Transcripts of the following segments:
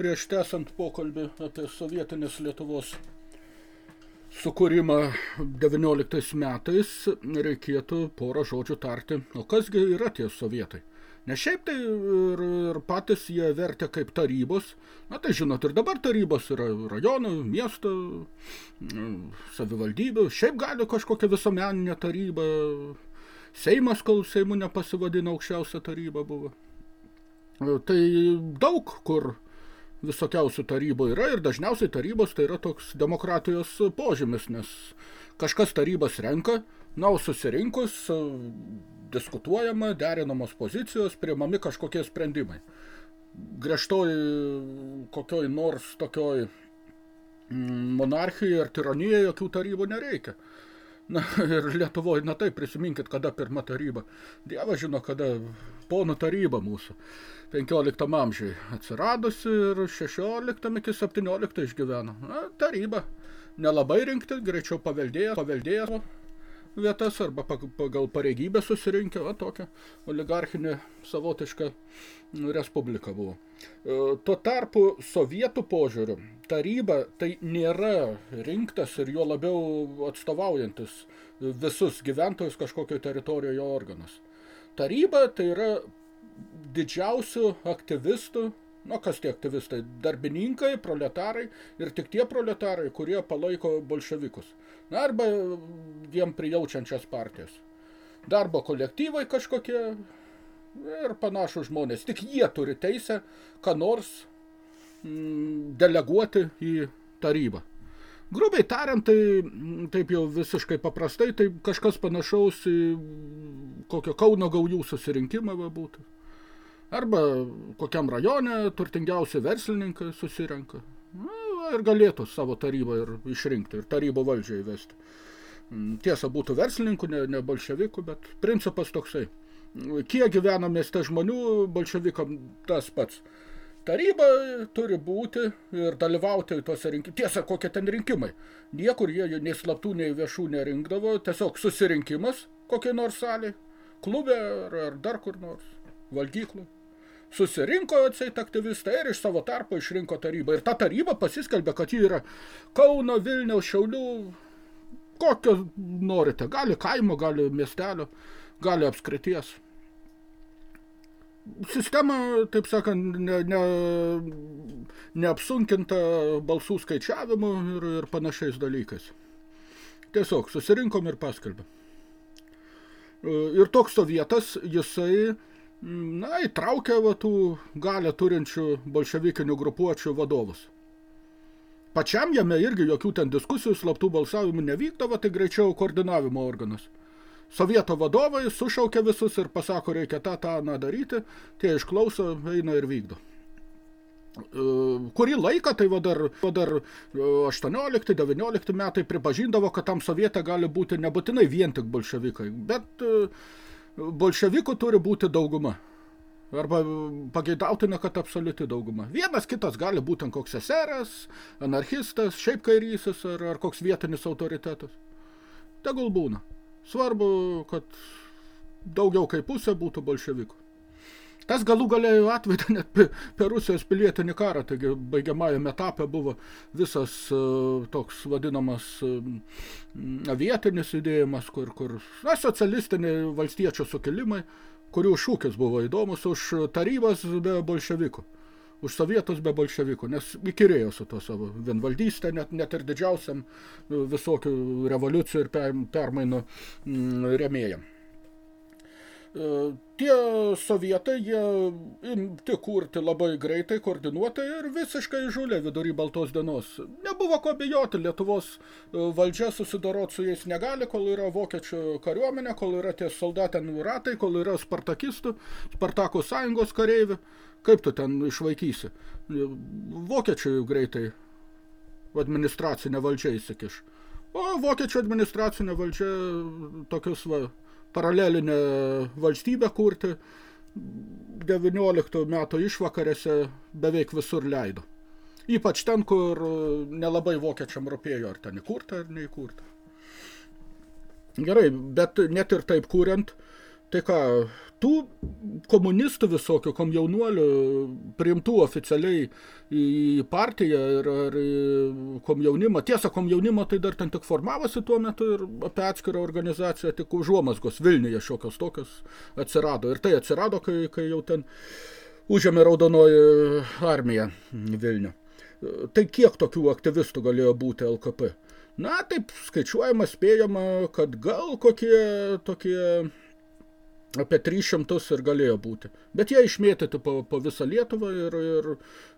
prieš tęsant pokalbį apie sovietinės Lietuvos sukūrimą 19 metais, reikėtų porą žodžių tarti, o kasgi yra tie sovietai. Nes šiaip tai ir, ir patys jie vertė kaip tarybos. Na tai žinot, ir dabar tarybos yra rajonų, miesto, savivaldybių. Šiaip gali kažkokia visuomeninė taryba. Seimas, kol Seimu nepasivadino aukščiausia taryba buvo. Tai daug kur visokiausių tarybų yra ir dažniausiai tarybos tai yra toks demokratijos požymis, nes kažkas tarybas renka, na, o susirinkus diskutuojama, derinamos pozicijos, priimami kažkokie sprendimai. Griežtoj kokioj nors tokioj mm, monarchijai ar tironijai jokių tarybų nereikia. Na ir Lietuvoje, na taip, prisiminkit, kada pirma taryba. Dievas žino, kada ponų taryba mūsų. 15 amžiai atsiradusi ir 16 iki 17 išgyveno. Na, taryba. Nelabai rinkti, greičiau paveldėjo, paveldėjo vietas arba pagal pareigybę susirinkę, va tokia oligarchinė savotiška respublika buvo. E, tuo tarpu sovietų požiūriu taryba tai nėra rinktas ir jo labiau atstovaujantis visus gyventojus kažkokio teritorijoje organas. Taryba tai yra didžiausių aktyvistų Na, kas tie aktyvistai? Darbininkai, proletarai ir tik tie proletarai, kurie palaiko bolševikus. Na, arba jiem prijaučiančias partijas. Darbo kolektyvai kažkokie ir panašų žmonės. Tik jie turi teisę, ką nors mm, deleguoti į tarybą. Grubiai tariant, tai taip jau visiškai paprastai, tai kažkas panašaus į kokio Kauno gaujų susirinkimą va būtų. Arba kokiam rajone turtingiausi verslininkai susirenka. Na, ir galėtų savo tarybą ir išrinkti, ir tarybą valdžią įvesti. Mm, tiesa, būtų verslininkų, ne, ne bolševikų, bet principas toksai. Kiek gyvena mieste žmonių, bolševikam tas pats. Taryba turi būti ir dalyvauti tuose rinkimuose. Tiesa, kokie ten rinkimai. Niekur jie nei slaptų, nei viešų nerinkdavo. Tiesiog susirinkimas kokiai nors salė, klube ar, ar dar kur nors, valgyklui susirinko atseit aktyvistai ir iš savo tarpo išrinko tarybą. Ir ta taryba pasiskelbė, kad ji yra Kauno, Vilniaus, Šiaulių, kokio norite. Gali kaimo, gali miestelio, gali apskrities. Sistema, taip sakant, ne, ne, neapsunkinta balsų skaičiavimu ir, ir panašiais dalykais. Tiesiog susirinkom ir paskelbėm. Ir toks sovietas, jisai na, įtraukia va, tų galę turinčių bolševikinių grupuočių vadovus. Pačiam jame irgi jokių ten diskusijų, slaptų balsavimų nevykdavo, tai greičiau koordinavimo organas. Sovieto vadovai sušaukia visus ir pasako, reikia tą, tą, na daryti, tie išklauso, eina ir vykdo. E, kurį laiką, tai va dar, va dar 18-19 metai pripažindavo, kad tam sovietą gali būti nebūtinai vien tik bolševikai, bet uh, bolševikų turi būti dauguma. Arba pageidautina, kad absoliuti dauguma. Vienas kitas gali būti koks eseras, anarchistas, šiaip kairysis ar, ar koks vietinis autoritetas. Tegul būna. Svarbu, kad daugiau kaip pusė būtų bolševikų. Tas galų galėjo atvedė net per Rusijos pilietinį karą, taigi baigiamajame etape buvo visas uh, toks vadinamas uh, vietinis judėjimas, kur, kur na, socialistiniai valstiečių sukilimai, kurių šūkis buvo įdomus už tarybas be bolševikų už sovietus be bolševikų, nes įkirėjo su to savo vienvaldystę, net, net ir didžiausiam visokių revoliucijų ir per, permainų mm, remėjam. E, tie sovietai, jie imti kurti labai greitai, koordinuotai ir visiškai žulė vidury baltos dienos. Nebuvo ko bijoti, Lietuvos e, valdžia susidorot su jais negali, kol yra vokiečių kariuomenė, kol yra tie soldatenų ratai, kol yra spartakistų, Spartakų sąjungos kareivių. Kaip tu ten išvaikysi? Vokiečiai greitai administracinė valdžia įsikiš. O vokiečių administracinė valdžia tokius va, paralelinę valstybę kurti 19 metų išvakarėse beveik visur leido. Ypač ten, kur nelabai vokiečiam rūpėjo, ar ten įkurta, ar neįkurta. Gerai, bet net ir taip kuriant, tai ką, tų komunistų visokių, komjaunuolių, priimtų oficialiai į partiją ir, ir komjaunimą. Tiesa, komjaunimo tai dar ten tik formavosi tuo metu ir apie atskirą organizaciją tik užuomasgos Vilniuje šiokios tokios atsirado. Ir tai atsirado, kai, kai jau ten užėmė raudonoji armija Vilnių. Tai kiek tokių aktyvistų galėjo būti LKP? Na, taip skaičiuojama, spėjama, kad gal kokie tokie apie 300 ir galėjo būti. Bet jie išmėtyti po, po visą Lietuvą ir, ir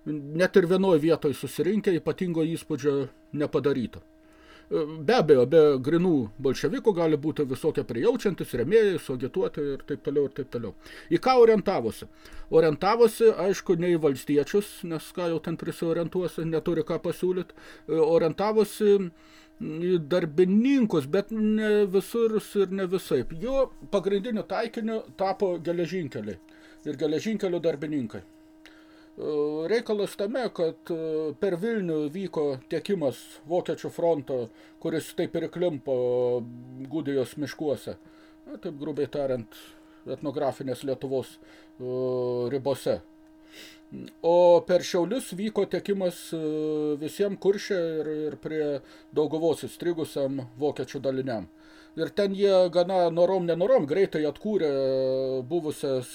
net ir vienoje vietoje susirinkę ypatingo įspūdžio nepadaryta. Be abejo, be grinų bolševikų gali būti visokie prijaučiantis, remėjai, suagituoti ir taip toliau ir taip toliau. Į ką orientavosi? Orientavosi, aišku, ne į valstiečius, nes ką jau ten prisiorientuosi, neturi ką pasiūlyti. Orientavosi darbininkus, bet ne visur ir ne visaip. Jo pagrindiniu taikiniu tapo geležinkeliai ir geležinkelių darbininkai. E, reikalas tame, kad e, per Vilnių vyko tiekimas Vokiečių fronto, kuris taip ir klimpo Gudijos miškuose, na, taip grubiai tariant, etnografinės Lietuvos e, ribose. O per Šiaulius vyko tekimas e, visiems kuršė ir, ir prie Dauguvos įstrigusiam vokiečių daliniam. Ir ten jie gana norom nenorom greitai atkūrė buvusias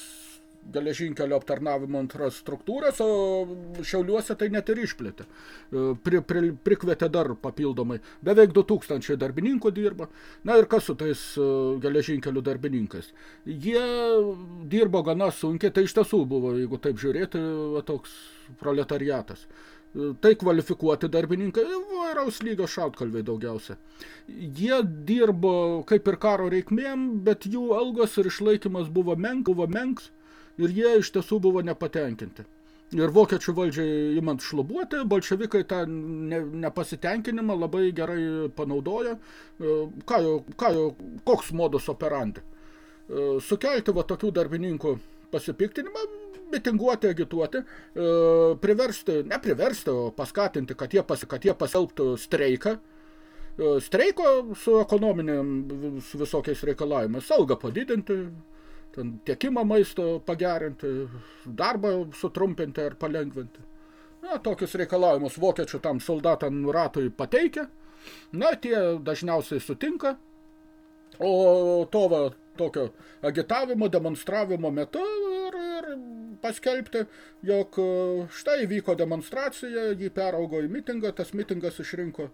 geležinkelio aptarnavimo infrastruktūras, o Šiauliuose tai net ir išplėtė. E, pri, pri, prikvietė dar papildomai. Beveik 2000 darbininkų dirba. Na ir kas su tais e, geležinkelių darbininkais? Jie dirbo gana sunkiai, tai iš tiesų buvo, jeigu taip žiūrėti, va, toks proletariatas. E, tai kvalifikuoti darbininkai, vairaus lygio šautkalviai daugiausia. Jie dirbo kaip ir karo reikmėm, bet jų algos ir išlaikymas buvo menk, buvo menks ir jie iš tiesų buvo nepatenkinti. Ir vokiečių valdžiai imant šlubuoti, bolševikai tą ne, nepasitenkinimą labai gerai panaudojo. E, ką jau, ką jau, koks modus operandi? E, sukelti va tokių darbininkų pasipiktinimą, mitinguoti, agituoti, e, priversti, ne priversti, o paskatinti, kad jie, pas, kad jie pasielgtų streiką, streiko su ekonominėm su visokiais reikalavimais, algą padidinti, ten tiekimą maisto pagerinti, darbą sutrumpinti ar palengvinti. Na, tokius reikalavimus vokiečių tam soldatam ratui pateikia, na, tie dažniausiai sutinka, o to va, tokio agitavimo, demonstravimo metu ir, ir paskelbti, jog štai vyko demonstracija, jį peraugo į mitingą, tas mitingas išrinko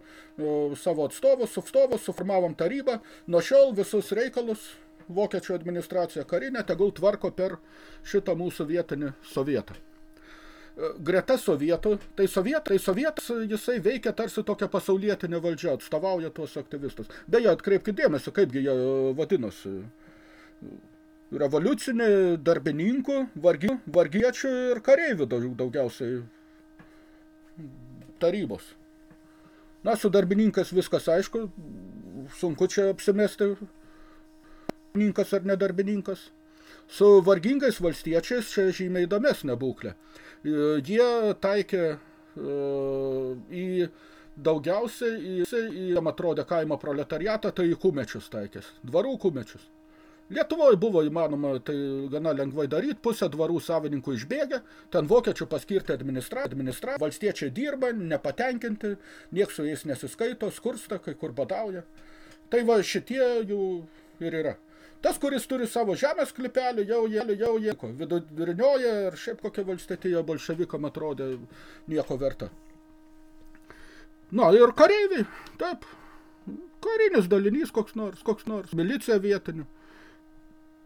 savo atstovus, atstovus, suformavom tarybą, nuo šiol visus reikalus vokiečių administracija karinė tegul tvarko per šitą mūsų vietinį sovietą. E, greta sovietų, tai sovietai, sovietas, jisai veikia tarsi tokia pasaulietinė valdžia, atstovauja tuos aktyvistus. Beje, atkreipkite dėmesį, kaipgi jie vadinosi. Revoliucinė darbininkų, vargi, vargiečių ir kareivių daugiausiai tarybos. Na, su darbininkas viskas aišku, sunku čia apsimesti darbininkas ar nedarbininkas. Su vargingais valstiečiais čia žymiai įdomesnė būklė. E, jie taikė e, į daugiausiai, į, į jam atrodė kaimo proletariatą, tai į kumečius taikės, dvarų kumečius. Lietuvoje buvo įmanoma tai gana lengvai daryti, pusę dvarų savininkų išbėgę, ten vokiečių paskirti administra, administra, valstiečiai dirba, nepatenkinti, nieks su jais nesiskaito, skursta, kai kur badauja. Tai va šitie jų ir yra. Tas, kuris turi savo žemės klipelį, jau jie, jau jie, vidurinioje ir šiaip kokia valstietija bolševikam atrodė nieko verta. Na ir kareiviai, taip, karinis dalinys koks nors, koks nors, milicija vietinių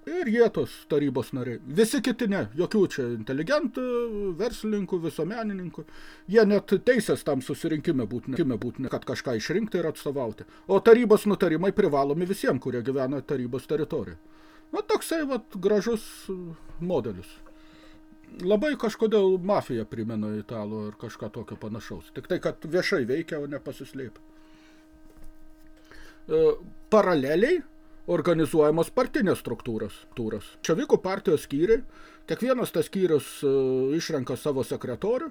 ir jie tos tarybos nariai. Visi kiti ne, jokių čia inteligentų, verslininkų, visuomenininkų. Jie net teisės tam susirinkime būtina, būtina, kad kažką išrinkti ir atstovauti. O tarybos nutarimai privalomi visiems, kurie gyvena tarybos teritorijoje. Na, toksai vat, gražus modelis. Labai kažkodėl mafija primena italų ir kažką tokio panašaus. Tik tai, kad viešai veikia, o ne pasislėpia. E, paraleliai organizuojamos partinės struktūros. Tūros. Čevikų partijos skyriai, kiekvienas tas skyrius uh, išrenka savo sekretorių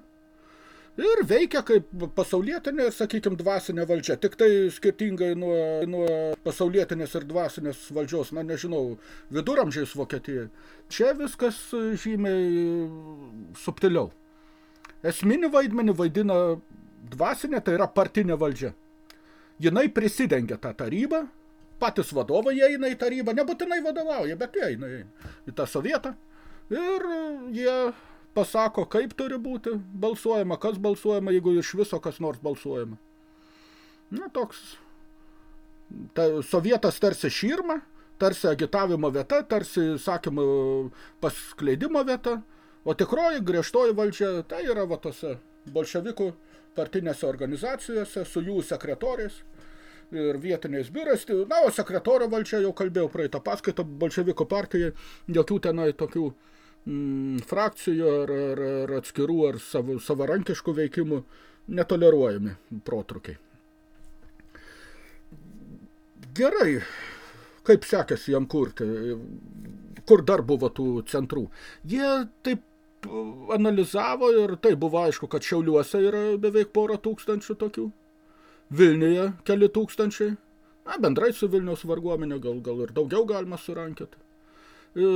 ir veikia kaip pasaulietinė sakykime, dvasinė valdžia. Tik tai skirtingai nuo, nuo pasaulietinės ir dvasinės valdžios, na nežinau, viduramžiais Vokietijai. Čia viskas žymiai subtiliau. Esminį vaidmenį vaidina dvasinė, tai yra partinė valdžia. Jinai prisidengia tą tarybą, patys vadovai eina į tarybą, nebūtinai vadovauja, bet jie eina į tą sovietą. Ir jie pasako, kaip turi būti balsuojama, kas balsuojama, jeigu iš viso kas nors balsuojama. Na, toks ta, sovietas tarsi širma, tarsi agitavimo vieta, tarsi sakymų paskleidimo vieta, o tikroji griežtoji valdžia tai yra va tose bolševikų partinėse organizacijose su jų sekretoriais ir vietiniais biurais. Na, o sekretorio valdžia jau kalbėjau praeitą paskaitą, bolševikų partijai, jokių tenai tokių mm, frakcijų ar, ar, ar atskirų ar savo, savarankiškų veikimų netoleruojami protrukiai. Gerai, kaip sekėsi jam kurti, kur dar buvo tų centrų. Jie taip analizavo ir tai buvo aišku, kad Šiauliuose yra beveik porą tūkstančių tokių, Vilniuje keli tūkstančiai, na, bendrai su Vilniaus varguomenė gal, gal ir daugiau galima surankyti. E,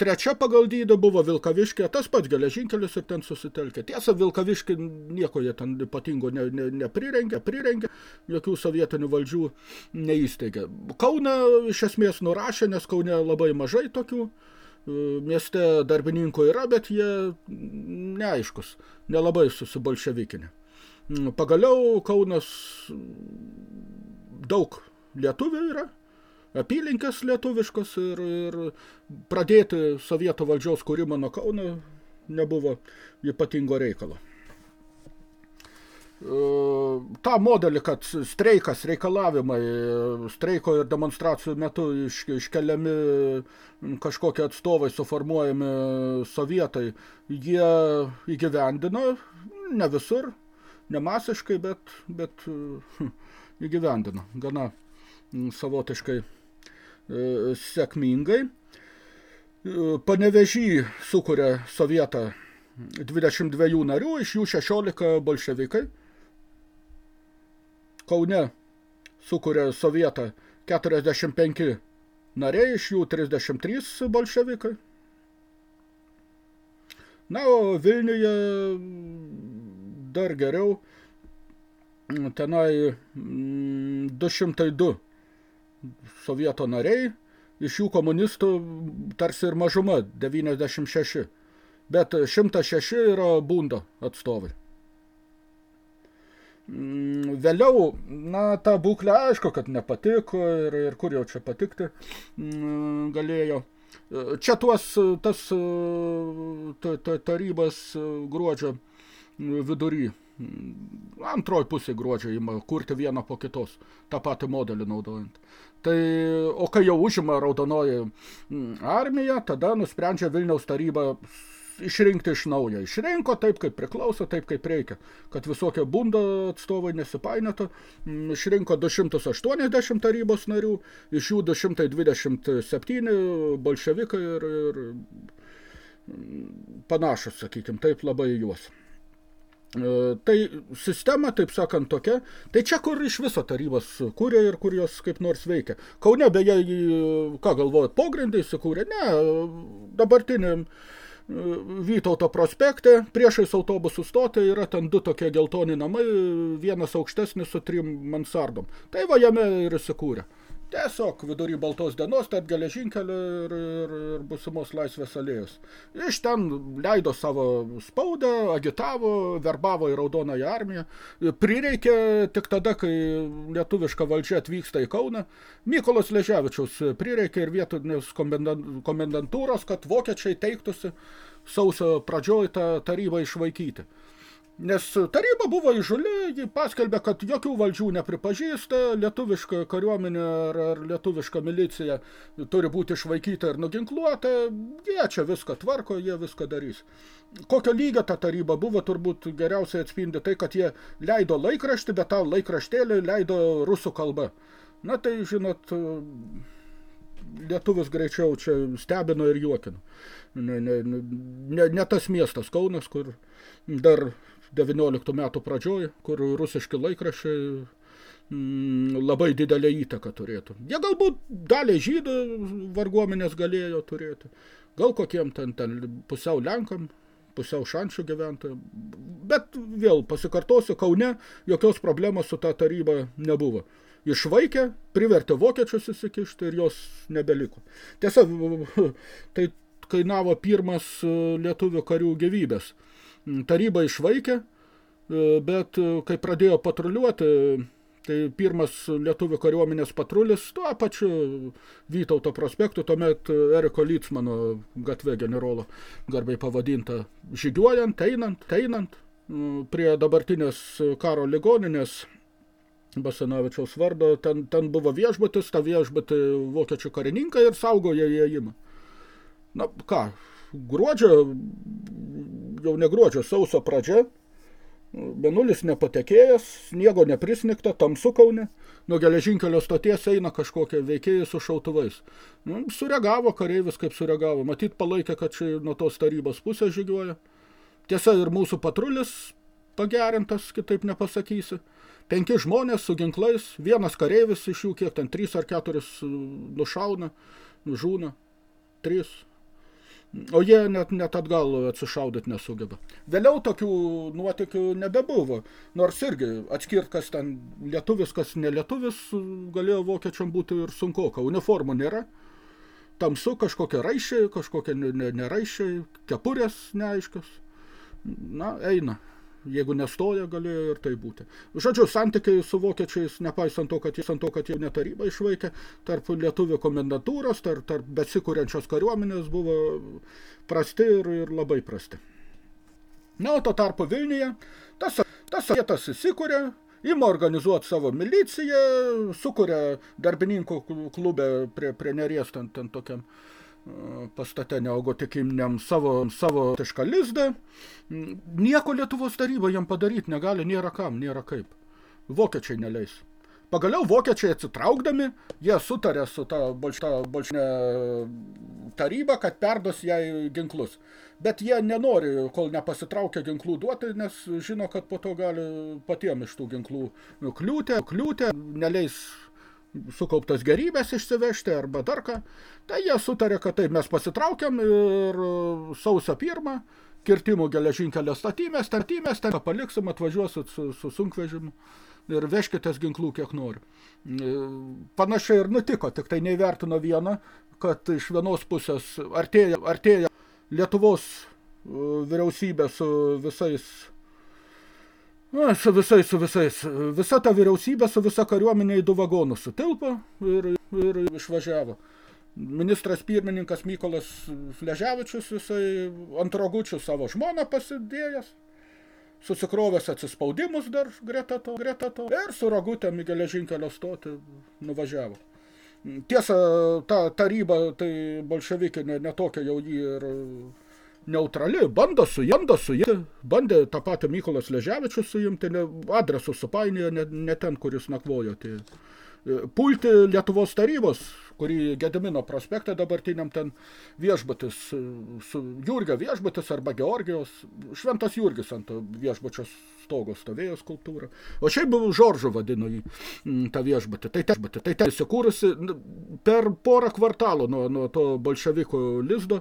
trečia pagal dydį buvo Vilkaviškė, tas pats geležinkelis ir ten susitelkė. Tiesa, Vilkaviškė nieko jie ten ypatingo ne, ne, neprirengė, prirengė, jokių sovietinių valdžių neįsteigė. Kaune iš esmės nurašė, nes Kaune labai mažai tokių e, mieste darbininkų yra, bet jie neaiškus, nelabai susibolševikinė. Pagaliau Kaunas daug lietuvių yra, apylinkės lietuviškos ir, ir pradėti sovietų valdžios kūrimą nuo Kauno nebuvo ypatingo reikalo. E, tą modelį, kad streikas reikalavimai, streiko ir demonstracijų metu iš, iškeliami kažkokie atstovai, suformuojami sovietai, jie įgyvendino, ne visur, ne masiškai, bet, bet hm, įgyvendino gana savotiškai E, sėkmingai. E, Panevežį sukuria sovietą 22 narių, iš jų 16 bolševikai. Kaune sukuria sovietą 45 nariai, iš jų 33 bolševikai. Na, o Vilniuje dar geriau, tenai 202 sovieto nariai, iš jų komunistų tarsi ir mažuma 96, bet 106 yra bundo atstovai. Mm, vėliau, na, ta būklė aišku, kad nepatiko ir, ir kur jau čia patikti mm, galėjo. Čia tuos, tas ta, ta, tarybas gruodžio vidury antroji pusė gruodžio ima kurti vieną po kitos, tą patį modelį naudojant. Tai, o kai jau užima raudonoji mm, armija, tada nusprendžia Vilniaus taryba išrinkti iš naujo. Išrinko taip, kaip priklauso, taip, kaip reikia. Kad visokie bundo atstovai nesipainėtų. Mm, išrinko 280 tarybos narių, iš jų 227 bolševikai ir, ir mm, panašus, sakykime, taip labai juos. E, tai sistema, taip sakant, tokia, tai čia kur iš viso tarybos kūrė ir kur jos kaip nors veikia. Kaune beje, ką galvojat, pogrindai įsikūrė? Ne, dabartiniam e, Vytauto prospekte, priešais autobusų stotė yra ten du tokie geltoni namai, vienas aukštesnis su trim mansardom. Tai va jame ir įsikūrė. Tiesiog vidury baltos dienos, tad geležinkelio ir, ir, ir busimos laisvės alėjos. Iš ten leido savo spaudą, agitavo, verbavo į raudonąją armiją. Prireikė tik tada, kai lietuviška valdžia atvyksta į Kauną. Mykolas Leževičius prireikė ir vietinės komendantūros, kad vokiečiai teiktusi sausio pradžioj tą tarybą išvaikyti. Nes taryba buvo įžuli, ji paskelbė, kad jokių valdžių nepripažįsta, lietuviška kariuomenė ar, ar lietuviška milicija turi būti išvaikyta ir nuginkluota, jie čia viską tvarko, jie viską darys. Kokio lygio ta taryba buvo, turbūt geriausiai atspindi tai, kad jie leido laikraštį, bet tą laikraštėlį leido rusų kalba. Na tai, žinot, lietuvis greičiau čia stebino ir juokino. Ne, ne, ne, ne tas miestas Kaunas, kur dar XIX metų pradžioj, kur rusiški laikrašiai mm, labai didelę įtaką turėtų. Jie galbūt dalį žydų varguomenės galėjo turėti, gal kokiem ten, ten pusiau lenkam, pusiau šančių gyventojų. Bet vėl pasikartosiu, Kaune jokios problemos su ta taryba nebuvo. Išvaikė, privertė vokiečius įsikišti ir jos nebeliko. Tiesa, tai kainavo pirmas lietuvių karių gyvybės. Taryba išvaikė, bet kai pradėjo patruliuoti Tai pirmas lietuvių kariuomenės patrulis tuo pačiu Vytauto prospektu, tuomet Eriko Lytsmano gatve generolo garbiai pavadinta žygiuojant, einant, einant prie dabartinės karo ligoninės Basanavičiaus vardo, ten, ten buvo viešbutis, ta viešbutį vokiečių karininkai ir saugoja įėjimą. Na ką, gruodžio, jau ne gruodžio, sauso pradžia, Benulis nepatekėjęs, sniego neprisnigta, tamsu kaune, nuo geležinkelio stoties eina kažkokie veikėjai su šautuvais. Nu, sureagavo kareivis, kaip sureagavo. Matyt, palaikė, kad čia nuo tos tarybos pusės žygiuoja. Tiesa, ir mūsų patrulis pagerintas, kitaip nepasakysi. Penki žmonės su ginklais, vienas kareivis iš jų, kiek ten, trys ar keturis nušauna, žūna, trys o jie net, net atgal atsišaudyti nesugeba. Vėliau tokių nuotykių nebebuvo, nors irgi atskirt, kas ten lietuvis, kas nelietuvis, galėjo vokiečiam būti ir sunkoka. Uniformų nėra, tamsu kažkokie raišiai, kažkokie neraišiai, kepurės neaiškios. Na, eina jeigu nestoja, galėjo ir tai būti. Žodžiu, santykiai su vokiečiais, nepaisant to, kad jis ant to, kad jie netarybą išvaikė, tarp lietuvių komendantūros, tarp, tarp besikūrenčios kariuomenės buvo prasti ir, ir labai prasti. Na, o to tarpu Vilniuje tas, tas vietas įsikūrė, ima organizuoti savo miliciją, sukuria darbininkų klubę prie, prie neries ten, ten tokiam uh, pastate neogotikiniam savo, savo tišką lizdą. Nieko Lietuvos taryba jam padaryti negali, nėra kam, nėra kaip. Vokiečiai neleis. Pagaliau vokiečiai atsitraukdami, jie sutarė su ta bolšinė taryba, kad perdos jai ginklus. Bet jie nenori, kol nepasitraukia ginklų duoti, nes žino, kad po to gali patiem iš tų ginklų kliūtė, kliūtė, neleis sukauptas gerybės išsivežti arba dar ką, tai jie sutarė, kad taip mes pasitraukiam ir sausio pirmą kirtimų geležinkelio statymės, statymės, ten paliksim, atvažiuosit su, su sunkvežimu ir vežkitės ginklų kiek nori. Panašiai ir nutiko, tik tai neįvertino vieną, kad iš vienos pusės artėja, artėja Lietuvos vyriausybė su visais Na, su visais, su visais. Visa ta vyriausybė su visa kariuomenė į du vagonus sutilpo ir, ir išvažiavo. Ministras pirmininkas Mykolas Fleževičius, jisai ant rogučių savo žmoną pasidėjęs, susikrovęs atsispaudimus dar greta to, greta to, ir su rogutėm į geležinkelio stotį nuvažiavo. Tiesa, ta taryba, tai bolševikinė, netokia jau jį ir neutrali, bando suimti, suimti, bandė tą patį Mykolas Leževičius suimti, ne, adresus supainiojo ne, ne ten, kuris nakvojo. Tai, e, pulti Lietuvos tarybos, kurį Gedimino prospekte dabartiniam ten viešbutis, e, su Jurgio viešbutis arba Georgijos, Šventas Jurgis ant viešbučio stogo stovėjo skulptūra. O šiaip buvo Žoržu vadino jį tą viešbutį. Tai viešbutį, tai ten įsikūrusi per porą kvartalų nuo, nuo to bolševikų lizdo,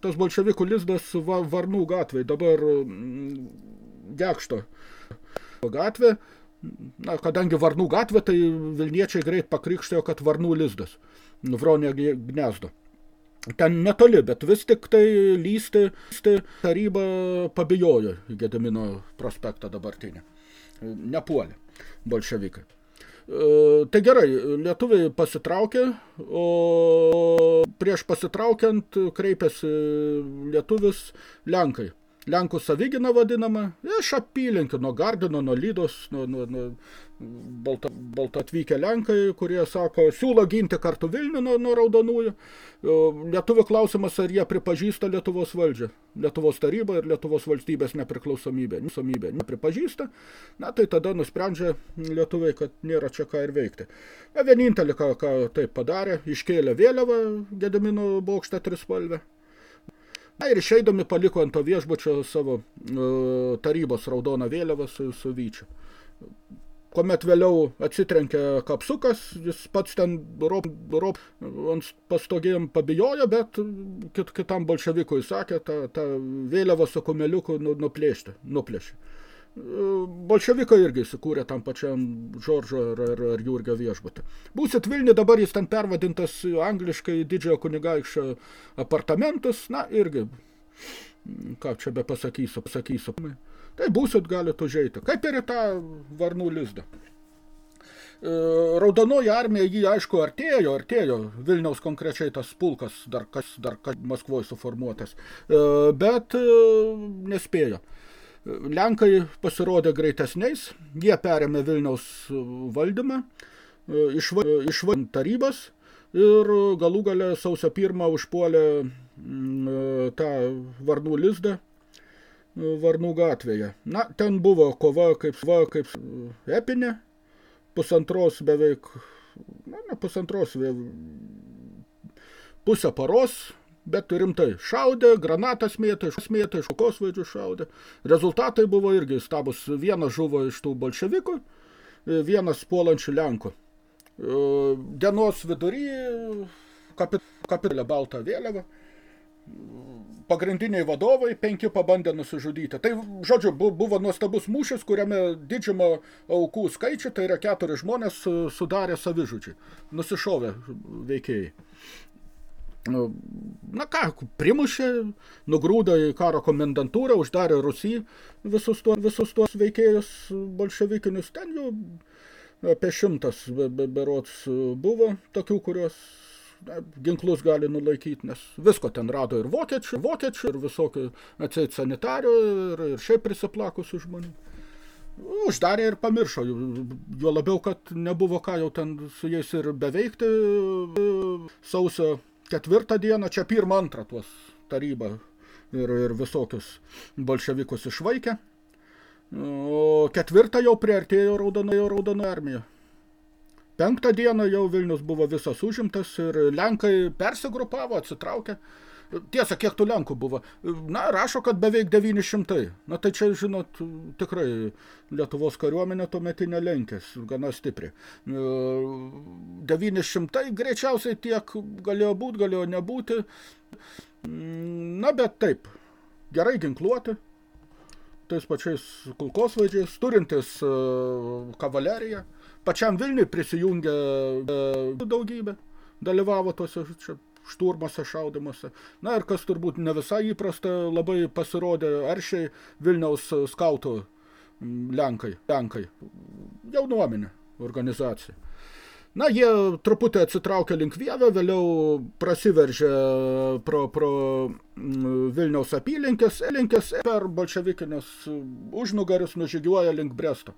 tas bolševikų lizdas va, Varnų gatvėje, dabar mm, Gekšto gatvė, na, kadangi Varnų gatvė, tai Vilniečiai greit pakrikštėjo, kad Varnų lizdas, Vronė gnezdo. Ten netoli, bet vis tik tai lysti, lysti taryba pabijojo Gedimino prospektą dabartinį. Nepuolė bolševikai. Tai gerai, lietuviai pasitraukė, o prieš pasitraukiant kreipėsi lietuvis Lenkai. Lenkų savigina vadinama, iš apylinkių, nuo Gardino, nuo Lydos, nuo, nuo, nuo balta, balta atvykę Lenkai, kurie sako, siūlo ginti kartu Vilnių nuo, nuo raudonųjų. Lietuvių klausimas, ar jie pripažįsta Lietuvos valdžią. Lietuvos taryba ir Lietuvos valstybės nepriklausomybė. Nepriklausomybė nepripažįsta, na tai tada nusprendžia lietuviai, kad nėra čia ką ir veikti. Na, vienintelį, ką, ką taip padarė, iškėlė vėliavą Gedimino bokštą trispalvę Na ir išeidami paliko ant to viešbučio savo uh, tarybos raudoną vėliavą su, su Vyčiu. Kuomet vėliau atsitrenkė kapsukas, jis pats ten rop, rop, ant pastogėjim pabijojo, bet kit, kitam bolševikui sakė, tą, tą vėliavą su kumeliuku nu, nuplėšti, nuplėšė. Bolševikai irgi įsikūrė tam pačiam Džordžo ar, ar, ar Jurgio viešbutį. Būsit Vilnių, dabar jis ten pervadintas angliškai didžiojo kunigaikščio apartamentus, na irgi, ką čia be pasakysiu, pasakysiu. Tai būsit galite užeiti, kaip ir į tą varnų lizdą. Raudonoji armija jį, aišku, artėjo, artėjo, Vilniaus konkrečiai tas pulkas, dar kas, dar kas Maskvoje suformuotas, bet nespėjo. Lenkai pasirodė greitesniais, jie perėmė Vilniaus valdymą, išvadint tarybas ir galų gale sausio pirmą užpuolė tą Varnų lizdą Varnų gatvėje. Na, ten buvo kova kaip, va, kaip epinė, pusantros beveik, na, ne pusantros, pusę paros, Bet rimtai, šaudė, granatas mėtė, mėtė, iš kosvaidžių šaudė. Rezultatai buvo irgi stabus. Vienas žuvo iš tų bolševikų, vienas puolančių Lenkų. Dienos vidury kapit, kapitalė baltą vėliavą. Pagrindiniai vadovai, penki pabandė nusižudyti. Tai, žodžiu, buvo nuostabus mūšis, kuriame didžiumą aukų skaičių, tai yra keturi žmonės, sudarė savižudžiai. Nusišovė veikėjai. Nu, na ką, primušė, nugrūdo į karo komendantūrą, uždarė Rusijai visus, tuo, visus tuos veikėjus bolševikinius. Ten jau apie šimtas be, be, berots buvo tokių, kurios na, ginklus gali nulaikyti, nes visko ten rado ir vokiečių, vokiečių ir visokių atseit sanitarių ir, ir šiaip prisiplakusių žmonių. Uždarė ir pamiršo, jo labiau, kad nebuvo ką jau ten su jais ir beveikti sausio ketvirtą dieną, čia pirmą antrą tuos tarybą ir, ir visokius bolševikus išvaikė. O ketvirtą jau priartėjo raudonojo raudono armija. Penktą dieną jau Vilnius buvo visas užimtas ir Lenkai persigrupavo, atsitraukė. Tiesa, kiek tų Lenkų buvo? Na, rašo, kad beveik 900. Na, tai čia, žinot, tikrai Lietuvos kariuomenė tuometinė lenkės, gana stipri. 900 greičiausiai tiek galėjo būti, galėjo nebūti. Na, bet taip, gerai ginkluoti, tais pačiais kulkosvaidžiais, turintis kavaleriją. Pačiam Vilniui prisijungė daugybė, dalyvavo tose čia šturmuose, šaudimuose. Na ir kas turbūt ne visai įprasta, labai pasirodė aršiai Vilniaus skautų Lenkai, Lenkai, jaunuomenė organizacija. Na, jie truputį atsitraukė link Vievę, vėliau prasiveržė pro, pro Vilniaus apylinkės, linkės per bolševikinės užnugarius nužygiuoja link Bresto.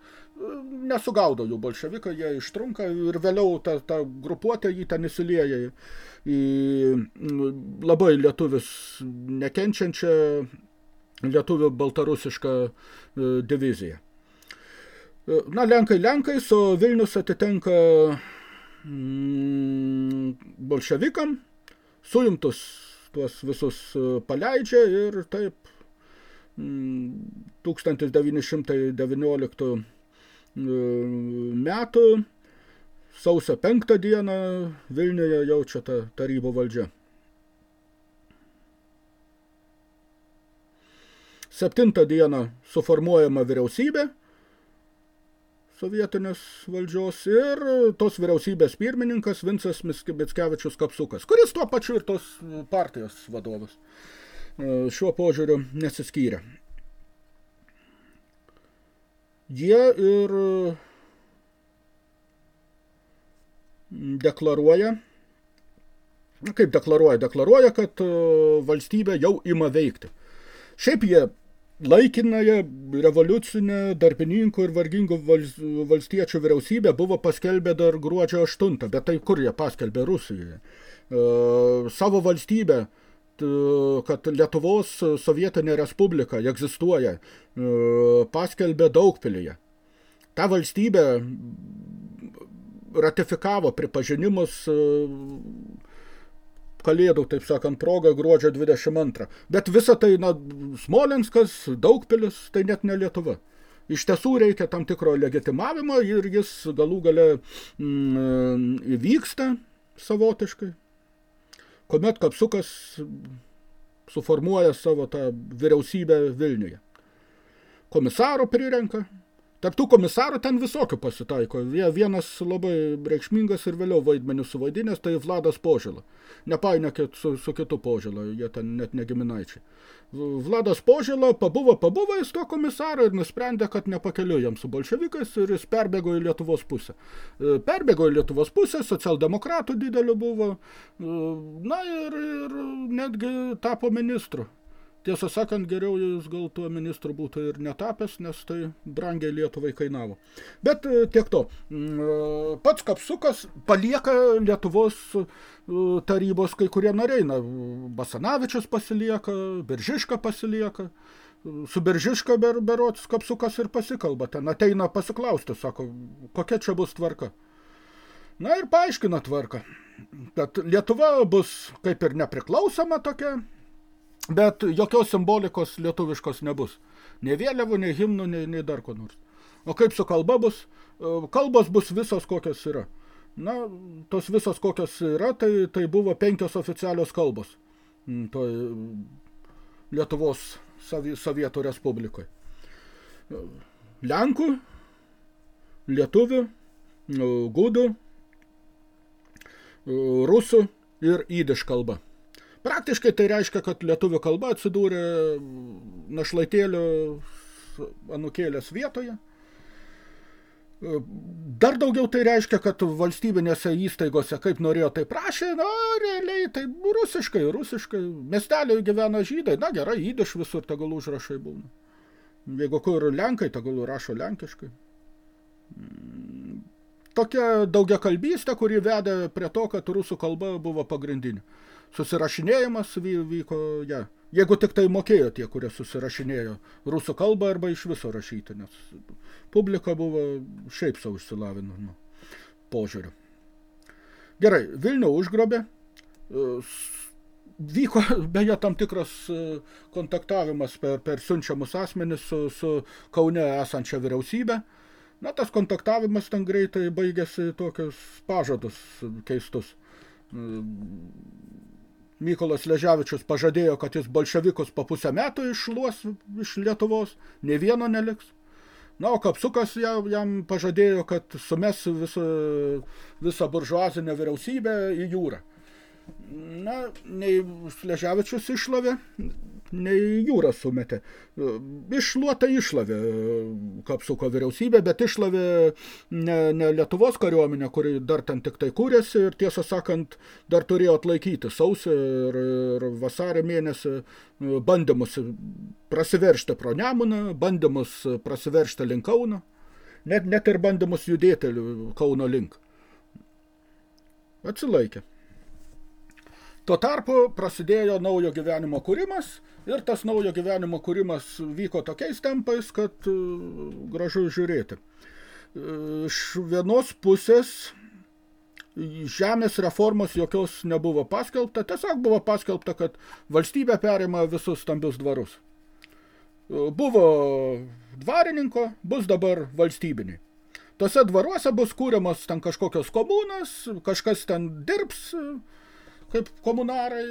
Nesugaudo jų bolševikai, jie ištrunka ir vėliau ta, ta grupuotė jį ten įsilieja į labai lietuvis nekenčiančią lietuvių baltarusišką diviziją. Na, Lenkai Lenkais, o Vilnius atitenka bolševikam, suimtus tuos visus e, paleidžia ir taip mm, 1919 e, metų sausio penktą dieną Vilniuje jaučia ta tarybų valdžia. Septintą dieną suformuojama vyriausybė – sovietinės valdžios ir tos vyriausybės pirmininkas Vincas Mickevičius Kapsukas, kuris tuo pačiu ir tos partijos vadovas e, šiuo požiūriu nesiskyrė. Jie ir deklaruoja, kaip deklaruoja, deklaruoja, kad e, valstybė jau ima veikti. Šiaip jie Laikinąją revoliucinę darbininkų ir vargingų valstiečių vyriausybę buvo paskelbę dar gruodžio 8, bet tai kur jie paskelbė Rusijoje? E, savo valstybę, kad Lietuvos sovietinė respublika egzistuoja, e, paskelbė Daugpilyje. Ta valstybė ratifikavo pripažinimus e, kalėdų, taip sakant, proga gruodžio 22. Bet visa tai, na, Smolenskas, Daugpilis, tai net ne Lietuva. Iš tiesų reikia tam tikro legitimavimo ir jis galų gale mm, įvyksta savotiškai, kuomet Kapsukas suformuoja savo tą vyriausybę Vilniuje. Komisaro prirenka, Tarp tų komisarų ten visokių pasitaiko. Vienas labai reikšmingas ir vėliau vaidmenį suvaidinęs, tai Vladas Požila. Nepainiokit su, su kitu Požila, jie ten net negiminaičiai. Vladas Požila pabuvo, pabuvo jis to komisaro ir nusprendė, kad nepakeliu jam su bolševikais ir jis perbėgo į Lietuvos pusę. E, perbėgo į Lietuvos pusę, socialdemokratų dideliu buvo, e, na ir, ir netgi tapo ministru. Tiesą sakant, geriau jis gal tuo ministru būtų ir netapęs, nes tai brangiai Lietuvai kainavo. Bet e, tiek to. Mm, e, pats Kapsukas palieka Lietuvos e, tarybos kai kurie nariai. Na, Basanavičius pasilieka, Beržiška pasilieka. Su Beržiška ber, berots Kapsukas ir pasikalba. Ten ateina pasiklausti, sako, kokia čia bus tvarka. Na ir paaiškina tvarką. Kad Lietuva bus kaip ir nepriklausoma tokia, Bet jokios simbolikos lietuviškos nebus. Nei vėliavų, nei himnų, nei, nei dar ko nors. O kaip su kalba bus? E, kalbos bus visos kokios yra. Na, tos visos kokios yra, tai, tai buvo penkios oficialios kalbos. Toj Lietuvos Sovietų Respublikoje. Lenkų, lietuvių, gudų, rusų ir įdiš kalba. Praktiškai tai reiškia, kad lietuvių kalba atsidūrė našlaitėlio anukėlės vietoje. Dar daugiau tai reiškia, kad valstybinėse įstaigose, kaip norėjo, tai prašė, na, realiai, tai rusiškai, rusiškai. Miestelioje gyvena žydai, na gerai, įdiš visur, tegul užrašai būna. Jeigu kur lenkai, tegul rašo lenkiškai. Tokia daugia kalbystė, kuri vedė prie to, kad rusų kalba buvo pagrindinė susirašinėjimas vyko, ja. Jeigu tik tai mokėjo tie, kurie susirašinėjo rusų kalbą arba iš viso rašyti, nes publika buvo šiaip savo išsilavinimo požiūriu. Gerai, Vilnių užgrobė, vyko beje tam tikras kontaktavimas per, per siunčiamus asmenis su, su Kaune esančia vyriausybė. Na, tas kontaktavimas ten greitai baigėsi tokius pažadus keistus Mykolas Leževičius pažadėjo, kad jis bolševikus po pusę metų iššluos iš Lietuvos, ne vieno neliks. Na, o Kapsukas jam, pažadėjo, kad sumes visą, visą buržuazinę vyriausybę į jūrą. Na, nei Leževičius išlavė, nei jūrą sumetė. Išluota išlavė Kapsuko vyriausybė, bet išlavė ne, ne Lietuvos kariuomenė, kuri dar ten tik tai kūrėsi ir tiesą sakant, dar turėjo atlaikyti sausį ir, ir vasarį mėnesį bandymus prasiveršti pro Nemuną, bandymus prasiveršti link Kauno, net, net ir bandymus judėti Kauno link. Atsilaikė. Tuo tarpu prasidėjo naujo gyvenimo kūrimas ir tas naujo gyvenimo kūrimas vyko tokiais tempais, kad e, gražu žiūrėti. E, iš vienos pusės žemės reformos jokios nebuvo paskelbta, tiesiog buvo paskelbta, kad valstybė perima visus stambius dvarus. E, buvo dvarininko, bus dabar valstybiniai. Tose dvaruose bus kūriamas ten kažkokios komunas, kažkas ten dirbs, kaip komunarai.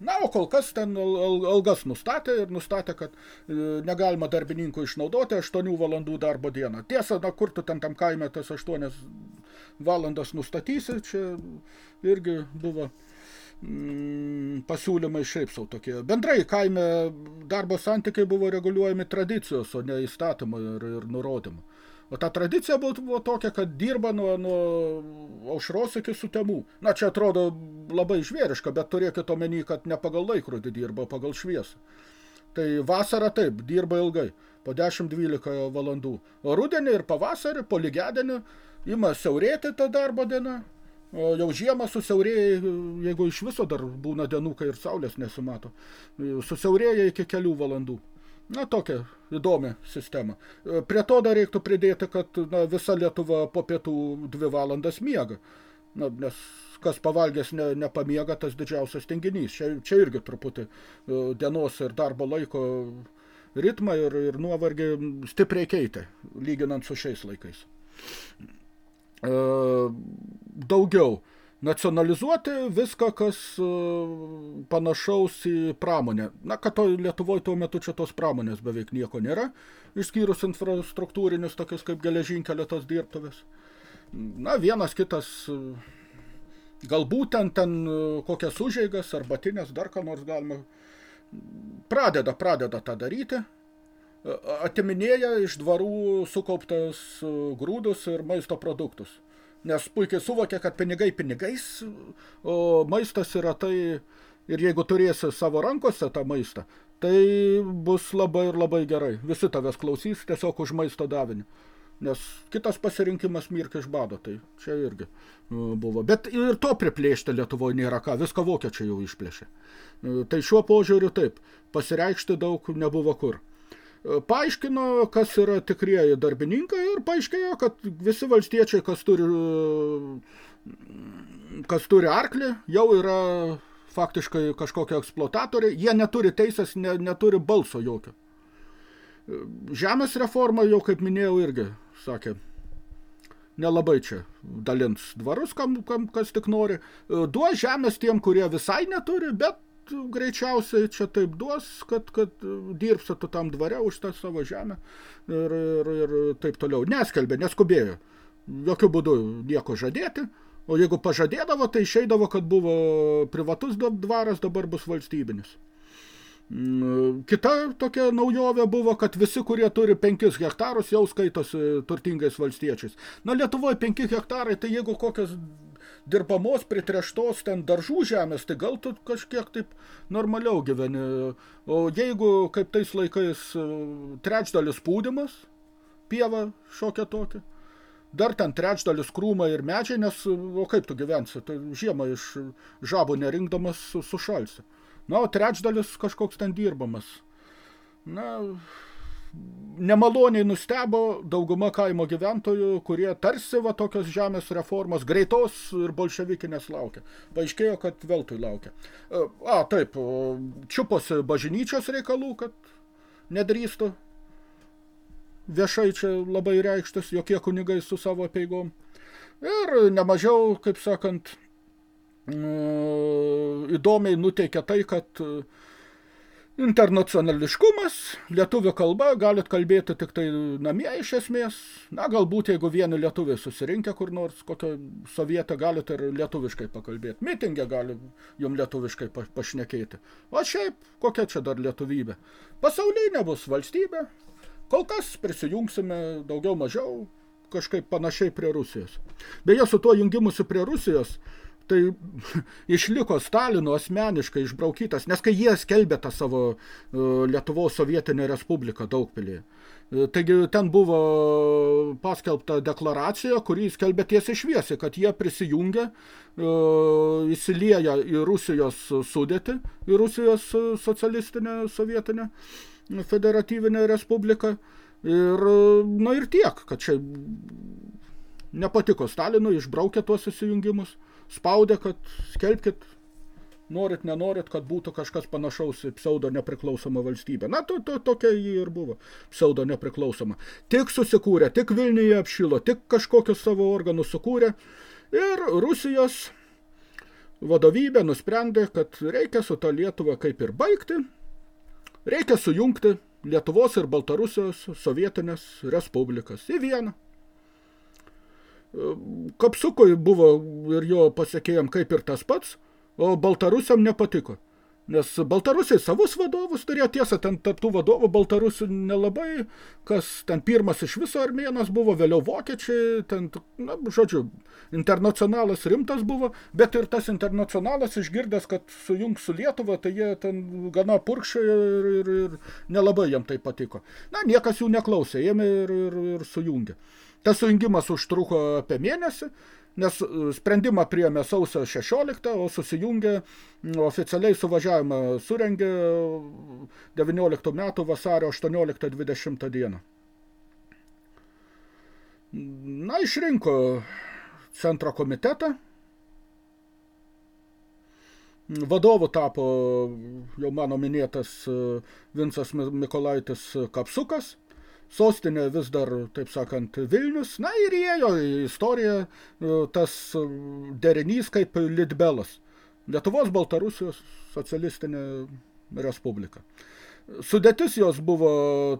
Na, o kol kas ten algas nustatė ir nustatė, kad e, negalima darbininkų išnaudoti 8 valandų darbo dieną. Tiesa, na, kur tu ten tam kaime tas 8 valandas nustatysi, čia irgi buvo mm, pasiūlymai šiaip savo tokie. Bendrai kaime darbo santykiai buvo reguliuojami tradicijos, o ne įstatymai ir, ir nurodymai. O ta tradicija buvo, buvo tokia, kad dirba nuo, nuo aušros iki sutemų. Na, čia atrodo labai žvėriška, bet turėkit omeny, kad ne pagal laikrodį dirba, pagal šviesą. Tai vasara taip, dirba ilgai, po 10-12 valandų. O rudenį ir pavasarį, po lygiadienį, ima siaurėti ta darbo diena, O jau žiemą susiaurėja, jeigu iš viso dar būna dienų, kai ir saulės nesimato, susiaurėja iki kelių valandų. Na, tokia įdomi sistema. E, prie to dar reiktų pridėti, kad na, visa Lietuva po pietų dvi valandas miega. Na, nes kas pavalgęs ne, nepamiega, tas didžiausias tinginys. Čia, čia irgi truputį e, dienos ir darbo laiko ritmą ir, ir nuovargį stipriai keitė, lyginant su šiais laikais. E, daugiau nacionalizuoti viską, kas e, panašaus į pramonę. Na, kad to Lietuvoje tuo metu čia tos pramonės beveik nieko nėra, išskyrus infrastruktūrinius tokius kaip geležinkelio tos dirbtuvės. Na, vienas kitas, e, galbūt ten, ten kokias užeigas, arbatinės, dar ką nors galima pradeda, pradeda tą daryti, atiminėja iš dvarų sukauptas grūdus ir maisto produktus. Nes puikiai suvokia, kad pinigai pinigais, o maistas yra tai, ir jeigu turėsi savo rankose tą maistą, tai bus labai ir labai gerai. Visi tavęs klausys tiesiog už maisto davinį. Nes kitas pasirinkimas mirk iš bado, tai čia irgi buvo. Bet ir to priplėšti Lietuvoje nėra ką, viską vokiečiai jau išplėšė. Tai šiuo požiūriu taip, pasireikšti daug nebuvo kur. Paaiškino, kas yra tikrieji darbininkai ir paaiškėjo, kad visi valstiečiai, kas turi, kas turi arklį, jau yra faktiškai kažkokie eksploatatoriai, jie neturi teisės, ne, neturi balso jokio. Žemės reforma jau, kaip minėjau, irgi sakė, nelabai čia dalins dvarus, kam, kam kas tik nori. Duos žemės tiem, kurie visai neturi, bet greičiausiai čia taip duos, kad, kad dirbsi tu tam dvare už tą savo žemę ir, ir, ir taip toliau. Neskelbė, neskubėjo. Jokių būdų nieko žadėti. O jeigu pažadėdavo, tai išeidavo, kad buvo privatus dvaras, dabar bus valstybinis. Mm, kita tokia naujovė buvo, kad visi, kurie turi 5 hektarus, jau skaitosi turtingais valstiečiais. Na, Lietuvoje 5 hektarai, tai jeigu kokios dirbamos, pritreštos ten daržų žemės, tai gal tu kažkiek taip normaliau gyveni. O jeigu, kaip tais laikais, trečdalis pūdymas, pieva šokia tokia, dar ten trečdalis krūmai ir medžiai, nes, o kaip tu gyvensi, tai žiemą iš žabų nerinkdamas sušalsi. Na, o trečdalis kažkoks ten dirbamas. Na, nemaloniai nustebo dauguma kaimo gyventojų, kurie tarsi va tokios žemės reformos greitos ir bolševikinės laukia. Paaiškėjo, kad veltui laukia. A, taip, čiuposi bažnyčios reikalų, kad nedrįstų viešai čia labai reikštis, jokie kunigai su savo peigom. Ir nemažiau, kaip sakant, Mm, įdomiai nuteikia tai, kad e, internacionališkumas, lietuvių kalba, galit kalbėti tik tai namie iš esmės. Na, galbūt, jeigu vieni lietuviai susirinkę kur nors, kokią sovietą galit ir lietuviškai pakalbėti. Mitingė gali jum lietuviškai pašnekėti. O šiaip, kokia čia dar lietuvybė? Pasaulinė bus valstybė. Kol kas prisijungsime daugiau mažiau kažkaip panašiai prie Rusijos. Beje, su tuo jungimusi prie Rusijos, tai išliko Stalino asmeniškai išbraukytas, nes kai jie skelbė tą savo uh, Lietuvos sovietinę respubliką daugpilį, uh, taigi ten buvo paskelbta deklaracija, kurį skelbė tiesiai šviesiai, kad jie prisijungia, uh, įsilieja į Rusijos sudėtį, į Rusijos socialistinę sovietinę federatyvinę respubliką. Ir, na ir tiek, kad čia nepatiko Stalinui, išbraukė tuos įsijungimus spaudė, kad skelbkit, norit, nenorit, kad būtų kažkas panašaus į pseudo nepriklausomą valstybę. Na, to, to, tokia jį ir buvo, pseudo nepriklausoma. Tik susikūrė, tik Vilniuje apšilo, tik kažkokius savo organus sukūrė. Ir Rusijos vadovybė nusprendė, kad reikia su ta Lietuva kaip ir baigti, reikia sujungti Lietuvos ir Baltarusijos sovietinės respublikas į vieną. Kapsukui buvo ir jo pasiekėjom kaip ir tas pats, o Baltarusiam nepatiko. Nes Baltarusiai savus vadovus turėjo tiesą, ten tarp tų vadovų Baltarusių nelabai, kas ten pirmas iš viso armėnas buvo, vėliau vokiečiai, ten, na, žodžiu, internacionalas rimtas buvo, bet ir tas internacionalas išgirdęs, kad sujungs su Lietuva, tai jie ten gana purkščiai ir, ir, ir nelabai jam tai patiko. Na, niekas jų neklausė, ėmė ir, ir, ir sujungė. Tas sujungimas užtruko apie mėnesį, nes e, sprendimą priėmė sausio 16, o susijungė oficialiai suvažiavimą surengė 19 metų vasario 18-20 dieną. Na, išrinko centro komitetą, Vadovu tapo jau mano minėtas Vincas Mikolaitis Kapsukas, sostinė vis dar, taip sakant, Vilnius, na ir įėjo į istoriją tas derinys kaip Litbelas, Lietuvos Baltarusijos socialistinė respublika. Sudėtis jos buvo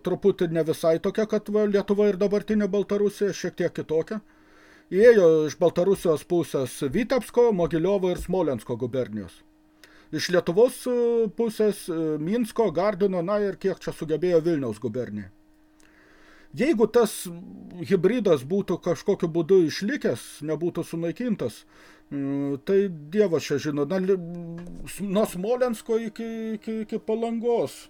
truputį ne visai tokia, kad va, Lietuva ir dabartinė Baltarusija šiek tiek kitokia. Įėjo iš Baltarusijos pusės Vitebsko, Mogiliovo ir Smolensko gubernijos. Iš Lietuvos pusės Minsko, Gardino, na ir kiek čia sugebėjo Vilniaus gubernija. Jeigu tas hybridas būtų kažkokiu būdu išlikęs, nebūtų sunaikintas, tai dievas čia žino, na, nuo Smolensko iki, iki, iki Palangos.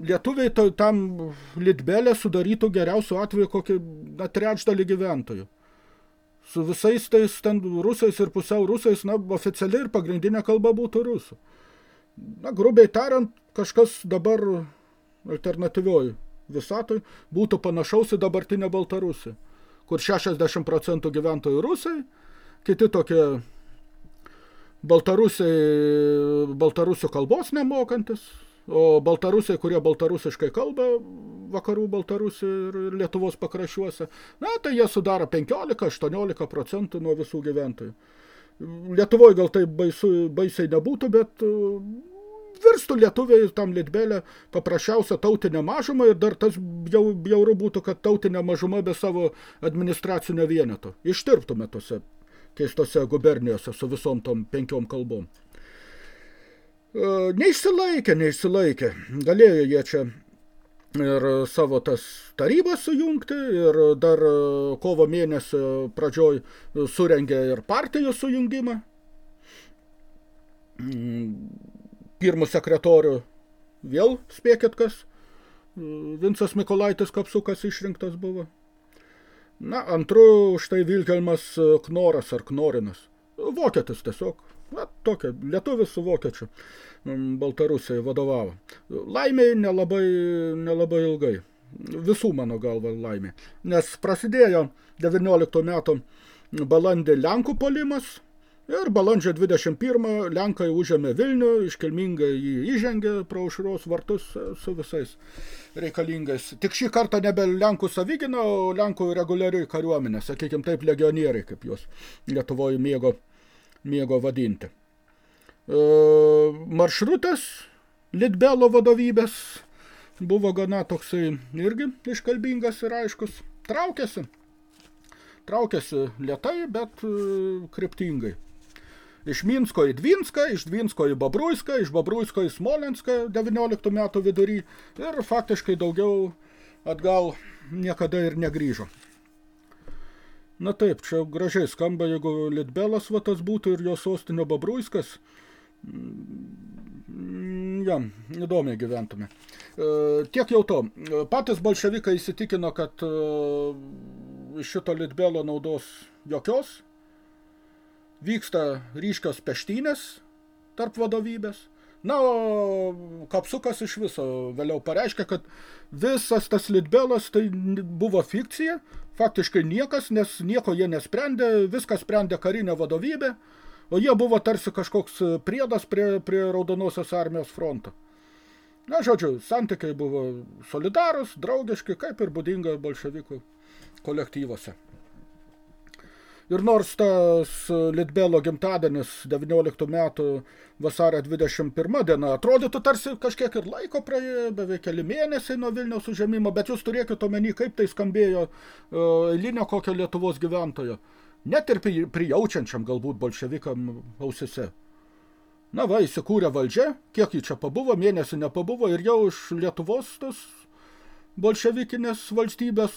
Lietuviai to, tam Litbelė sudarytų geriausiu atveju kokį na, trečdalį gyventojų. Su visais tais ten rusais ir pusiau rusais, na, oficialiai ir pagrindinė kalba būtų rusų. Na, grubiai tariant, kažkas dabar alternatyvioji visatoj būtų panašaus į dabartinę Baltarusiją, kur 60 procentų gyventojų rusai, kiti tokie baltarusiai, baltarusių kalbos nemokantis, o baltarusiai, kurie baltarusiškai kalba, vakarų Baltarusių ir, Lietuvos pakraščiuose, na, tai jie sudaro 15-18 procentų nuo visų gyventojų. Lietuvoje gal tai baisu, baisiai nebūtų, bet virstų lietuviai tam Litbelė paprasčiausia tautinė mažuma ir dar tas jau bjauru būtų, kad tautinė mažuma be savo administracinio vieneto. Ištirptume tose keistose gubernijose su visom tom penkiom kalbom. Neišsilaikė, neišsilaikė. Galėjo jie čia ir savo tas tarybas sujungti ir dar kovo mėnesio pradžioj surengė ir partijų sujungimą pirmų sekretorių vėl spėkit kas, Vincas Mikolaitis Kapsukas išrinktas buvo. Na, antru štai Vilhelmas Knoras ar Knorinas. Vokietis tiesiog. Na, tokia, lietuvis su vokiečiu. Baltarusijai vadovavo. Laimiai nelabai, nelabai ilgai. Visų mano galva laimė. Nes prasidėjo 19 metų balandį Lenkų polimas, Ir balandžio 21 Lenkai užėmė Vilnių, iškilmingai jį įžengė pro aušros vartus su visais reikalingais. Tik šį kartą nebe Lenkų savigina, o Lenkų reguliariai kariuomenė, sakykime taip, legionieriai, kaip juos Lietuvoje mėgo, mėgo vadinti. E, maršrutas Litbelo vadovybės buvo gana toksai irgi iškalbingas ir aiškus. Traukėsi, traukėsi lietai, bet kryptingai. Iš Minsko į Dvinską, iš Dvinsko į Babruiską, iš Babruisko į Smolenską 19 metų vidury ir faktiškai daugiau atgal niekada ir negrįžo. Na taip, čia gražiai skamba, jeigu Litbelas va tas būtų ir jo sostinio Babruiskas, mm, ja, įdomiai gyventume. E, tiek jau to. Patys bolševikai įsitikino, kad e, šito Litbelo naudos jokios, vyksta ryškios peštynės tarp vadovybės. Na, o Kapsukas iš viso vėliau pareiškia, kad visas tas Litbelas tai buvo fikcija, faktiškai niekas, nes nieko jie nesprendė, viskas sprendė karinė vadovybė, o jie buvo tarsi kažkoks priedas prie, prie Raudonosios armijos fronto. Na, žodžiu, santykiai buvo solidarus, draugiški, kaip ir būdinga bolševikų kolektyvose. Ir nors tas Litbelo gimtadienis 19 metų vasario 21 diena atrodytų tarsi kažkiek ir laiko praėjo, beveik keli mėnesiai nuo Vilniaus užėmimo, bet jūs turėkite omeny, kaip tai skambėjo e, eilinio kokio Lietuvos gyventojo. Net ir prijaučiančiam galbūt bolševikam ausise. Na va, įsikūrė valdžia, kiek jį čia pabuvo, mėnesį nepabuvo ir jau iš Lietuvos tas bolševikinės valstybės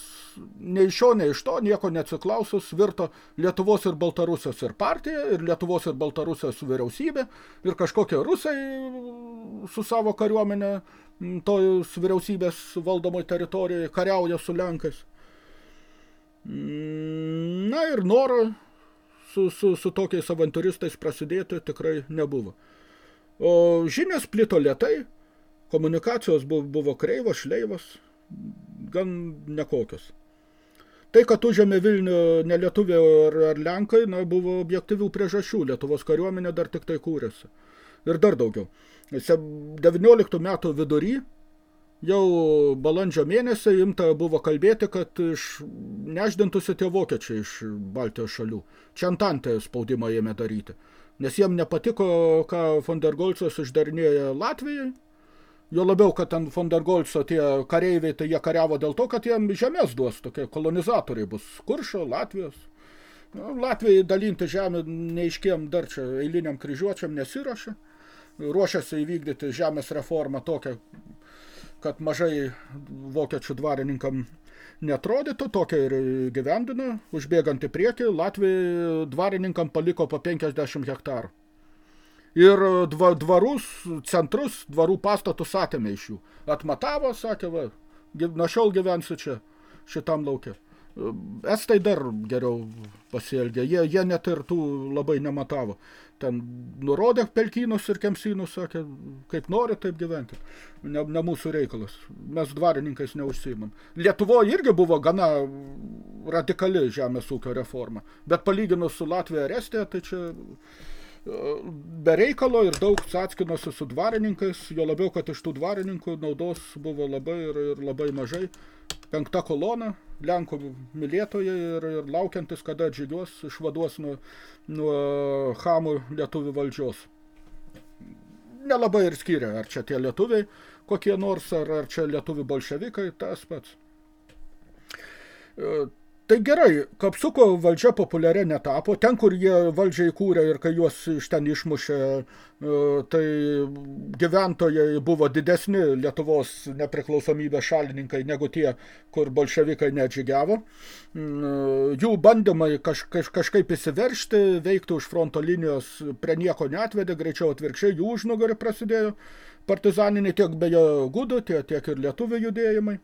nei iš šio, nei iš to, nieko neatsiklausus, virto Lietuvos ir Baltarusijos ir partija, ir Lietuvos ir Baltarusijos vyriausybė, ir kažkokie rusai su savo kariuomenė tojus vyriausybės valdomoj teritorijoje kariauja su Lenkais. Na ir noro su, su, su tokiais avanturistais prasidėti tikrai nebuvo. O žinios plito lietai, komunikacijos buvo, kreivos, šleivos, gan nekokios. Tai, kad užėmė Vilnių ne lietuviai ar, ar lenkai, na, buvo objektyvių priežasčių. Lietuvos kariuomenė dar tik tai kūrėsi. ir dar daugiau. 19 metų vidury jau balandžio mėnesį imta buvo kalbėti, kad iš neždintųsi tie vokiečiai iš Baltijos šalių. Čia antantė spaudimą ėmė daryti. Nes jiem nepatiko, ką von der Golcas išdarinėja Latvijai. Jo labiau, kad ten von der Golco tie kareiviai, tai jie kariavo dėl to, kad jiem žemės duos, tokie kolonizatoriai bus Kuršo, Latvijos. Nu, Latvijai dalinti žemę neiškiem dar čia eiliniam kryžiuočiam nesiruošia. Ruošiasi įvykdyti žemės reformą tokią, kad mažai vokiečių dvarininkam netrodytų, tokia ir gyvendino, užbėgant į priekį, Latvijai dvarininkam paliko po 50 hektarų. Ir dva, dvarus, centrus, dvarų pastatus atėmė iš jų. Atmatavo, sakė, va, nuo šiol gyvensiu čia, šitam laukia. Estai dar geriau pasielgė, jie, jie net ir tų labai nematavo ten nurodė pelkynus ir kemsynus, sakė, kaip nori, taip gyventi. Ne, ne mūsų reikalas. Mes dvarininkais neužsiimam. Lietuvoje irgi buvo gana radikali žemės ūkio reforma. Bet palyginus su Latvija ir Estija, tai čia e, be reikalo ir daug atskinosi su dvarininkais, jo labiau, kad iš tų dvarininkų naudos buvo labai ir, ir labai mažai. Penkta kolona, Lenkų mylėtojai ir, ir laukiantis, kada džigios išvaduos nuo, nuo hamų lietuvių valdžios. Nelabai ir skiria, ar čia tie lietuviai kokie nors, ar, ar čia lietuvių bolševikai, tas pats. Tai gerai, Kapsuko valdžia populiaria netapo, ten, kur jie valdžią įkūrė ir kai juos iš ten išmušė, e, tai gyventojai buvo didesni Lietuvos nepriklausomybės šalininkai negu tie, kur bolševikai nedžigiavo. Mm, jų bandymai kaž, kaž, kažkaip įsiveršti, veikti už fronto linijos prie nieko netvedė, greičiau atvirkščiai jų užnugarį prasidėjo partizaniniai tiek beje gudų, tiek, tiek ir lietuvių judėjimai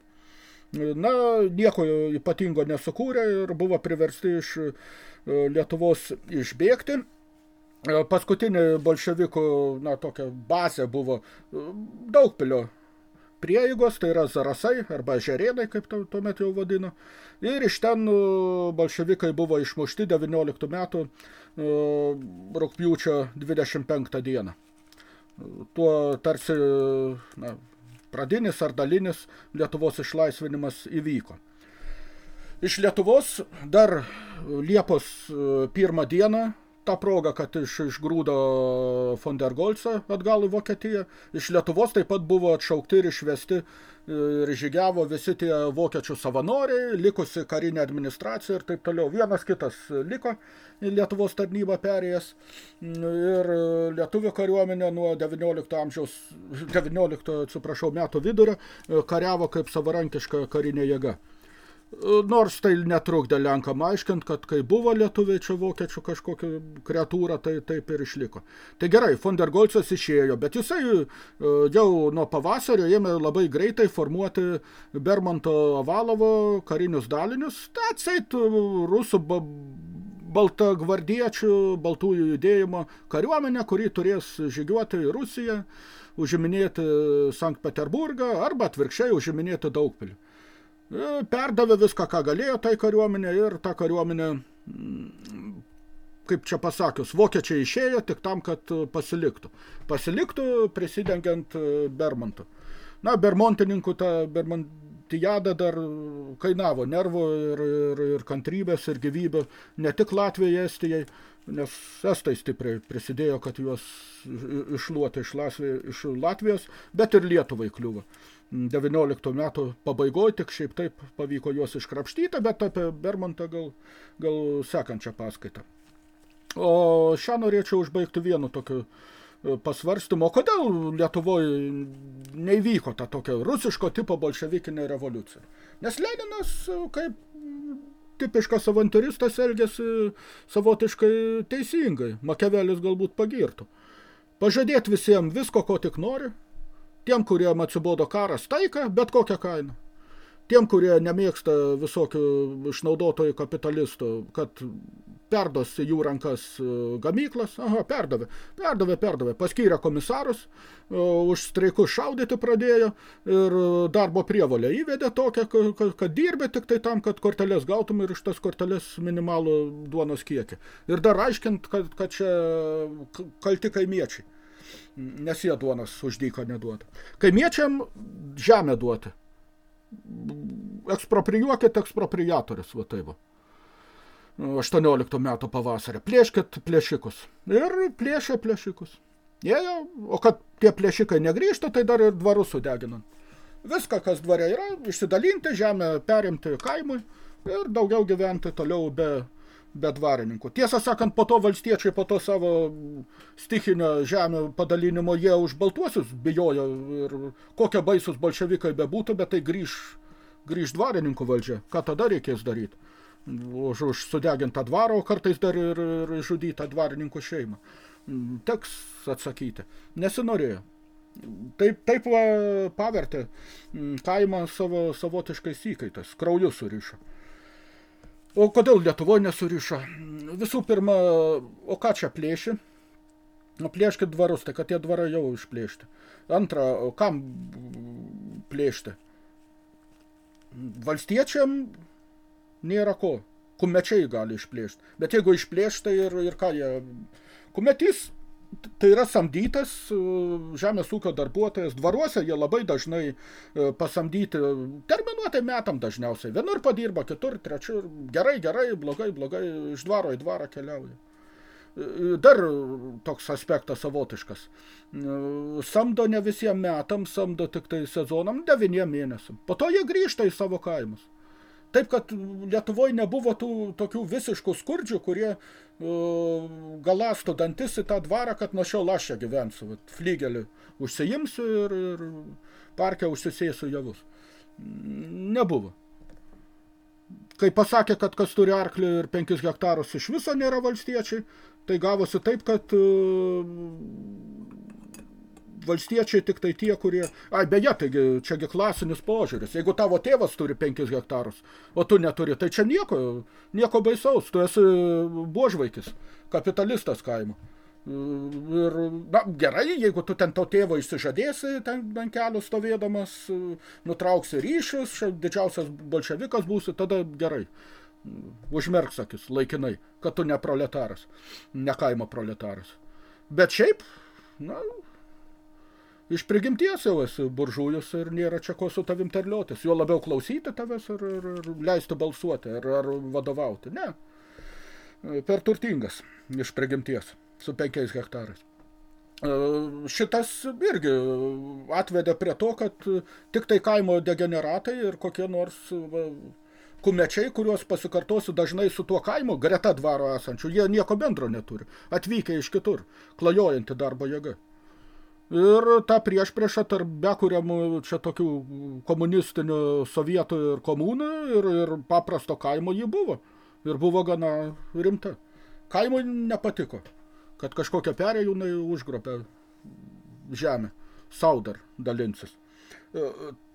na, nieko ypatingo nesukūrė ir buvo priversti iš e, Lietuvos išbėgti. E, paskutinė bolševikų, na, tokia bazė buvo e, Daugpilio prieigos, tai yra Zarasai arba Žerėnai, kaip tuomet jau vadino. Ir iš ten bolševikai buvo išmušti 19 metų rugpjūčio 25 dieną. Tuo tarsi na, pradinis ar dalinis Lietuvos išlaisvinimas įvyko. Iš Lietuvos dar Liepos e, pirmą dieną tą progą, kad iš, išgrūdo von der Goltza atgal į Vokietiją. Iš Lietuvos taip pat buvo atšaukti ir išvesti ir žygiavo visi tie vokiečių savanoriai, likusi karinė administracija ir taip toliau. Vienas kitas liko Lietuvos tarnybą perėjęs ir lietuvių kariuomenė nuo 19 amžiaus, 19, atsiprašau, metų vidurio kariavo kaip savarankiška karinė jėga. Nors tai netrukdė Lenkam aiškint, kad kai buvo lietuviai čia vokiečių kažkokia kreatūra, tai taip ir išliko. Tai gerai, von der Golcas išėjo, bet jisai e, jau nuo pavasario ėmė labai greitai formuoti Bermonto Avalovo karinius dalinius, tai atseit rusų balta gvardiečių, baltųjų judėjimo kariuomenė, kuri turės žygiuoti į Rusiją, užiminėti Sankt Peterburgą arba atvirkščiai užiminėti Daugpilį. E, perdavė viską, ką galėjo tai kariuomenė ir ta kariuomenė, mm, kaip čia pasakius, vokiečiai išėjo tik tam, kad pasiliktų. Pasiliktų prisidengiant e, Bermontą. Na, Bermontininkų ta Bermontijada dar kainavo nervų ir, ir, ir kantrybės ir gyvybę ne tik Latvijai, Estijai, nes estai stipriai prisidėjo, kad juos išluoti iš, Latvijos, iš Latvijos, bet ir Lietuvai kliuvo. 19 metų pabaigoje tik šiaip taip pavyko juos iškrapštyti, bet apie Bermontą gal, gal sekančią paskaitą. O šią norėčiau užbaigti vienu tokiu e, pasvarstymu, kodėl Lietuvoje neįvyko ta tokia rusiško tipo bolševikinė revoliucija. Nes Leninas e, kaip tipiškas avanturistas elgėsi savotiškai teisingai, Makiavelis galbūt pagirtų. Pažadėti visiems visko, ko tik nori, Tiem, kuriem atsibodo karas taika, bet kokią kainą. Tiem, kurie nemėgsta visokių išnaudotojų kapitalistų, kad perdos jų rankas e, gamyklas, aha, perdavė, perdavė, perdavė, paskyrė komisarus, e, už streikus šaudyti pradėjo ir darbo prievolę įvedė tokią, kad, kad dirbė tik tai tam, kad korteles gautum ir iš tas korteles minimalų duonos kiekį. Ir dar aiškint, kad, kad čia kalti kaimiečiai. Nes jie duonas už dyką neduoda. Kaimiečiam žemę duoti. Ekspropriuokit ekspropriatorius, va tai va. 18 metų pavasarį. Plėškit plėšikus. Ir plėšė plėšikus. Jėjo, o kad tie plėšikai negrįžta, tai dar ir dvarus sudeginant. Viską, kas dvare yra, išsidalinti žemę, perimti kaimui ir daugiau gyventi toliau be, be dvarininkų. Tiesą sakant, po to valstiečiai, po to savo stichinio žemę padalinimo, jie už baltuosius bijojo ir kokie baisus bolševikai bebūtų, bet tai grįž, grįž dvarininkų valdžia. Ką tada reikės daryti? už, už sudegintą dvarą, o kartais dar ir, ir žudytą dvarininkų šeimą. Teks atsakyti. Nesinorėjo. Taip, taip va, pavertė kaimą savo savotiškais įkaitais, krauju surišo. O kodėl Lietuvoje nesurišo? Visų pirma, o ką čia plėši? O plėškit dvarus, tai kad tie dvarai jau išplėšti. Antra, o kam plėšti? Valstiečiam nėra ko. Kumečiai gali išplėšti. Bet jeigu išplėšta ir, ir ką jie... Kumetys tai yra samdytas e, žemės ūkio darbuotojas. Dvaruose jie labai dažnai e, pasamdyti terminuotai metam dažniausiai. Vienur padirba, kitur, trečiur. Gerai, gerai, blogai, blogai, iš dvaro į dvarą keliauja. E, dar toks aspektas savotiškas. Samdo ne visiems metam, samdo tik tai sezonam, devyniem mėnesiam. Po to jie grįžta į savo kaimus. Taip, kad Lietuvoje nebuvo tų tokių visiškų skurdžių, kurie uh, galastų dantis į tą dvarą, kad nuo šiol aš čia gyvensiu. Vat, flygelį užsiimsiu ir, ir parke užsisėsiu javus. Nebuvo. Kai pasakė, kad kas turi arklį ir 5 hektarus iš viso nėra valstiečiai, tai gavosi taip, kad uh, valstiečiai tik tai tie, kurie... Ai, beje, taigi, čiagi klasinis požiūris. Jeigu tavo tėvas turi 5 hektarus, o tu neturi, tai čia nieko, nieko baisaus. Tu esi buožvaikis, kapitalistas kaimo. Ir, na, gerai, jeigu tu ten to tėvo išsižadėsi, ten ant kelių stovėdamas, nutrauksi ryšius, didžiausias bolševikas būsi, tada gerai. Užmerks akis laikinai, kad tu ne proletaras, ne kaimo proletaras. Bet šiaip, na, iš prigimties jau esi buržujus ir nėra čia ko su tavim terliotis. Jo labiau klausyti tavęs ir, ir, ir leisti balsuoti ar, ar vadovauti. Ne. Per turtingas iš prigimties su penkiais hektarais. E, šitas irgi atvedė prie to, kad tik tai kaimo degeneratai ir kokie nors kumečiai, kuriuos pasikartosiu dažnai su tuo kaimu, greta dvaro esančių, jie nieko bendro neturi, atvykę iš kitur, klajojanti darbo jėga. Ir ta priešprieša tarp bekuriamų čia tokių komunistinių sovietų ir komunų ir, ir paprasto kaimo jį buvo. Ir buvo gana rimta. Kaimui nepatiko, kad kažkokia perėjūnai užgropė žemę. Sau dar dalinsis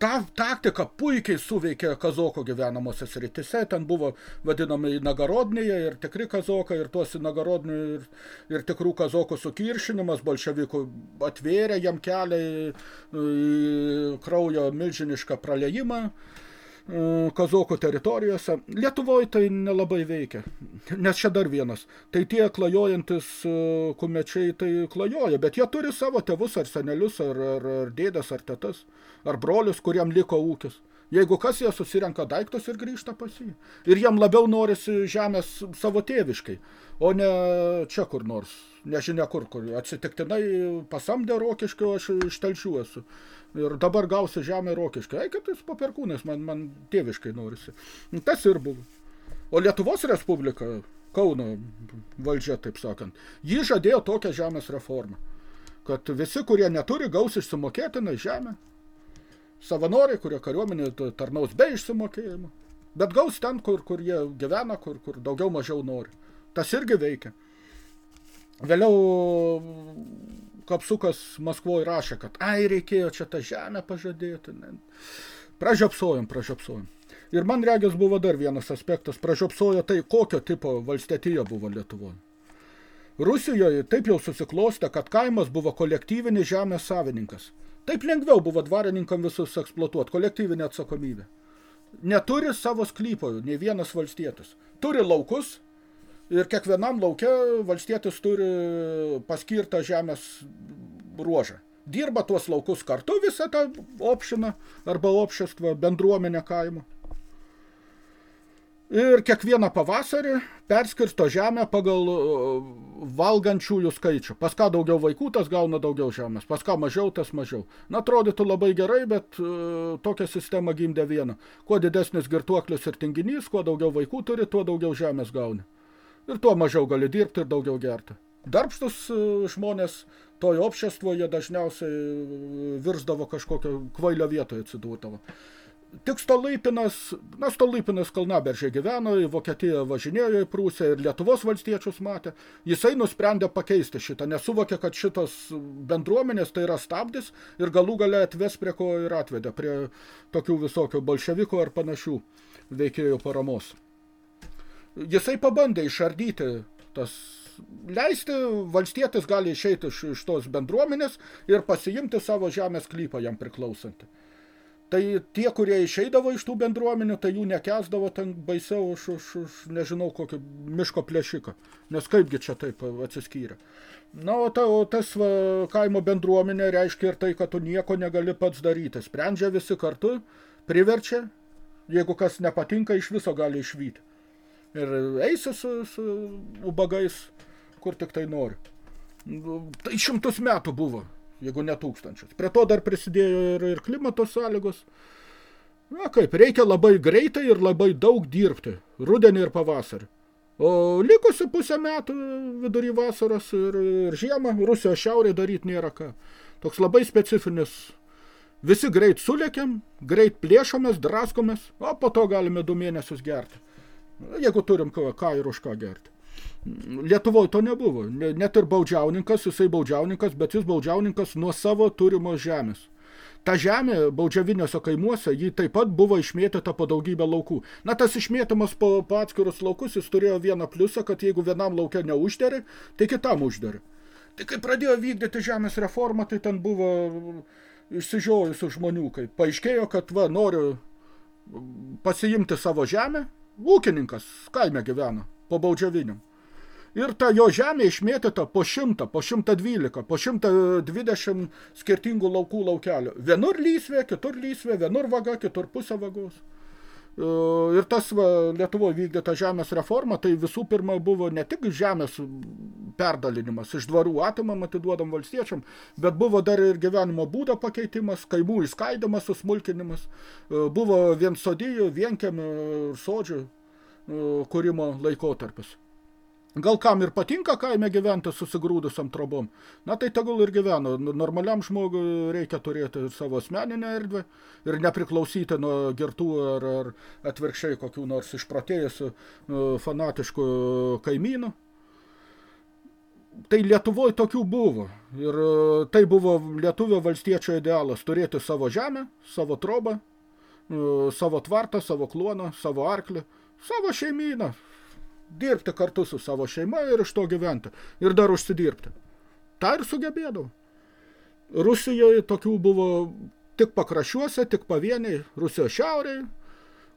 ta taktika puikiai suveikė kazoko gyvenamose sritise, ten buvo vadinami nagarodnėje ir tikri kazokai, ir tuos nagarodnių ir, ir tikrų kazokų sukiršinimas bolševikų atvėrė jam kelią į, kraujo milžinišką praleimą. E, kazokų teritorijose. Lietuvoje tai nelabai veikia, nes čia dar vienas. Tai tie klajojantis e, kumečiai tai klajoja, bet jie turi savo tėvus ar senelius, ar, ar, ar dėdas, ar tetas, ar brolius, kuriam liko ūkis. Jeigu kas, jie susirenka daiktus ir grįžta pas jį. Ir jam labiau norisi žemės savo tėviškai, o ne čia kur nors, nežinia kur, kur atsitiktinai pasamdė rokiškio, aš iš telšių esu ir dabar gausi žemę rokiškai. Eikit jūs po perkūnais, man, man tėviškai norisi. Tas ir buvo. O Lietuvos Respublika, Kauno valdžia, taip sakant, ji žadėjo tokią žemės reformą, kad visi, kurie neturi, gaus išsimokėtinai žemę. Savanoriai, kurie kariuomenė tarnaus be išsimokėjimo. Bet gaus ten, kur, kur jie gyvena, kur, kur daugiau mažiau nori. Tas irgi veikia. Vėliau kapsukas Maskvoje rašė, kad ai, reikėjo čia tą žemę pažadėti. Pražiopsojom, pražiopsojom. Ir man regis buvo dar vienas aspektas, pražiopsojo tai, kokio tipo valstetija buvo Lietuvoje. Rusijoje taip jau susiklostė, kad kaimas buvo kolektyvinis žemės savininkas. Taip lengviau buvo dvarininkam visus eksploatuoti, kolektyvinė atsakomybė. Neturi savo sklypo, nei vienas valstietis. Turi laukus, Ir kiekvienam laukia valstietis turi paskirtą žemės ruožą. Dirba tuos laukus kartu visą tą opšiną arba opšestvo bendruomenę kaimo ir kiekvieną pavasarį perskirsto žemę pagal valgančiųjų skaičių. Pas ką daugiau vaikų, tas gauna daugiau žemės. Pas ką mažiau, tas mažiau. Na, atrodytų labai gerai, bet uh, tokią sistemą gimdė vieną. Kuo didesnis girtuoklis ir tinginys, kuo daugiau vaikų turi, tuo daugiau žemės gauni. Ir tuo mažiau gali dirbti ir daugiau gerti. Darbštus uh, žmonės toje opšestvoje dažniausiai virsdavo kažkokio kvailio vietoje atsidūrdavo tik Stolypinas, na, Stolypinas Kalnaberžė gyveno, į Vokietiją važinėjo į Prūsiją ir Lietuvos valstiečius matė. Jisai nusprendė pakeisti šitą, nesuvokė, kad šitos bendruomenės tai yra stabdis ir galų gale atves prie ko ir atvedė, prie tokių visokių bolševikų ar panašių veikėjų paramos. Jisai pabandė išardyti tas leisti, valstietis gali išeiti iš, iš tos bendruomenės ir pasiimti savo žemės klypą jam priklausantį. Tai tie, kurie išeidavo iš tų bendruomenių, tai jų nekesdavo ten baisiau už, už, už nežinau, kokį miško plėšiką. Nes kaipgi čia taip atsiskyrė. Na, o, ta, o tas va, kaimo bendruomenė reiškia ir tai, kad tu nieko negali pats daryti. Sprendžia visi kartu, priverčia, jeigu kas nepatinka, iš viso gali išvyti. Ir eisi su, su ubagais, kur tik tai nori. Tai šimtus metų buvo jeigu ne tūkstančius. Prie to dar prisidėjo ir, ir klimato sąlygos. Na kaip, reikia labai greitai ir labai daug dirbti, rudenį ir pavasarį. O likusi pusę metų vidury vasaros ir, ir žiemą Rusijos šiaurė daryti nėra ką. Toks labai specifinis. Visi greit sulėkiam, greit plėšomės, draskomės, o po to galime du mėnesius gerti. Jeigu turim ką, ką ir už ką gerti. Lietuvoje to nebuvo. Net ir baudžiauninkas, jisai baudžiauninkas, bet jis baudžiauninkas nuo savo turimos žemės. Ta žemė baudžiaviniuose kaimuose, ji taip pat buvo išmėtyta po daugybę laukų. Na, tas išmėtymas po, po atskirus laukus, jis turėjo vieną pliusą, kad jeigu vienam lauke neužderi, tai kitam užderi. Tai kai pradėjo vykdyti žemės reformą, tai ten buvo išsižiojusių žmonių, kai paaiškėjo, kad va, noriu pasiimti savo žemę, ūkininkas kaime gyvena, po baudžiaviniam ir ta jo žemė išmėtyta po šimtą, po šimtą dvylika, po šimtą dvidešimt skirtingų laukų laukelių. Vienur lysvė, kitur lysvė, vienur vaga, kitur pusė vagos. E, ir tas va, Lietuvoje vykdyta žemės reforma, tai visų pirma buvo ne tik žemės perdalinimas, iš dvarų atimam atiduodam valstiečiam, bet buvo dar ir gyvenimo būdo pakeitimas, kaimų įskaidimas, susmulkinimas, e, buvo vien sodijų, vienkiamių, sodžių e, kūrimo laikotarpis. Gal kam ir patinka kaime gyventi susigrūdusiam trobom, na tai tegul ir gyveno. Normaliam žmogui reikia turėti savo asmeninę erdvę ir nepriklausyti nuo girtų ar, ar atvirkščiai kokių nors išpratėjusių nu, fanatiškų kaimynų. Tai Lietuvoje tokių buvo. Ir e, tai buvo lietuvio valstiečio idealas turėti savo žemę, savo trobą, e, savo tvartą, savo kloną, savo arklį, savo šeimyną, dirbti kartu su savo šeima ir iš to gyventi. Ir dar užsidirbti. Ta ir sugebėdavo. Rusijoje tokių buvo tik pakraščiuose, tik pavieniai, Rusijos šiauriai,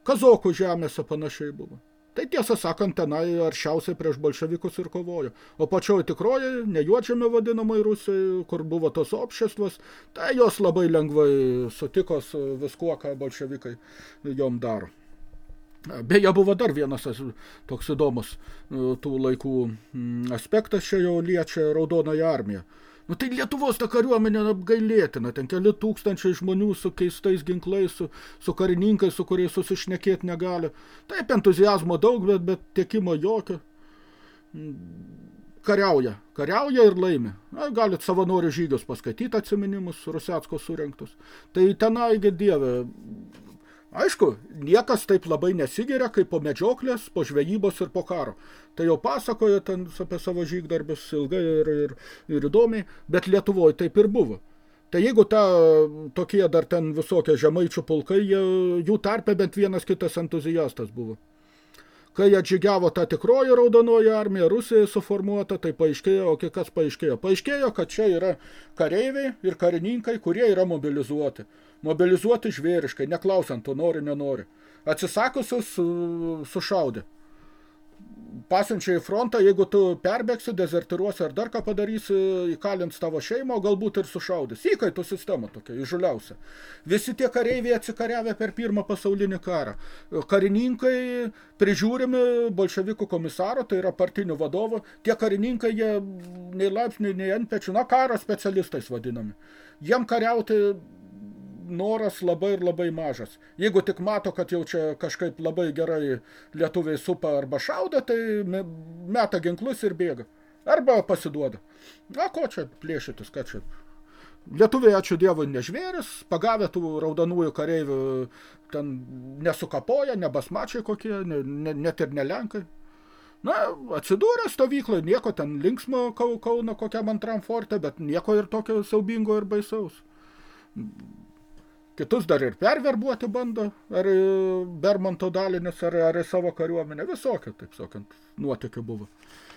kazokų žemėse panašiai buvo. Tai tiesą sakant, tenai aršiausiai prieš bolševikus ir kovojo. O pačioje tikroje, nejuodžiame vadinamai Rusijai, kur buvo tos opšestvos, tai jos labai lengvai sutiko su viskuo, ką bolševikai jom daro. Beje, buvo dar vienas toks įdomus e, tų laikų aspektas, čia jau liečia Raudonąją armiją. Nu tai Lietuvos ta kariuomenė apgailėtina, ten keli tūkstančiai žmonių su keistais ginklais, su, su karininkais, su kuriais susišnekėti negali. Taip, entuzijazmo daug, bet, bet tiekimo jokio. Kariauja, kariauja ir laimi. Na, galit savanorių žygius paskaityti atsiminimus Rusetsko surinktus. Tai tenai, dieve, Aišku, niekas taip labai nesigeria, kaip po medžioklės, po žvejybos ir po karo. Tai jau pasakoja ten apie savo žygdarbius ilgai ir, ir, ir įdomiai, bet Lietuvoje taip ir buvo. Tai jeigu ta, tokie dar ten visokie žemaičių pulkai, jų tarpe bent vienas kitas entuziastas buvo. Kai atžygiavo ta tikroji raudonoji armija, Rusija suformuota, tai paaiškėjo, o kas paaiškėjo? Paaiškėjo, kad čia yra kareiviai ir karininkai, kurie yra mobilizuoti. Mobilizuoti žvėriškai, neklausant, to nori, nenori. Atsisakusius su, sušaudė. pasiunčia į frontą, jeigu tu perbėgsi, dezertiruosi ar dar ką padarysi, įkalins tavo šeimą, galbūt ir sušaudys. Įkaitų sistema tokia, įžuliausia. Visi tie kareiviai atsikariavę per pirmą pasaulinį karą. Karininkai prižiūrimi bolševikų komisaro, tai yra partinių vadovo. Tie karininkai, jie nei laipsniai, nei antpečių, na, karo specialistais vadinami. Jiem kariauti noras labai ir labai mažas. Jeigu tik mato, kad jau čia kažkaip labai gerai lietuviai supa arba šauda, tai meta ginklus ir bėga. Arba pasiduoda. Na, ko čia plėšytis, kad čia... Lietuviai, ačiū Dievui, nežvėris, pagavę tų raudonųjų kareivių ten nesukapoja, nebasmačiai kokie, ne, ne, net ir nelenkai. Na, atsidūrė stovykloje, nieko ten linksmo Kauno kokiam antram forte, bet nieko ir tokio siaubingo ir baisaus kitus dar ir perverbuoti bando, ar Bermonto dalinius, ar, ar savo kariuomenę, visokio, taip sakant, nuotikių buvo.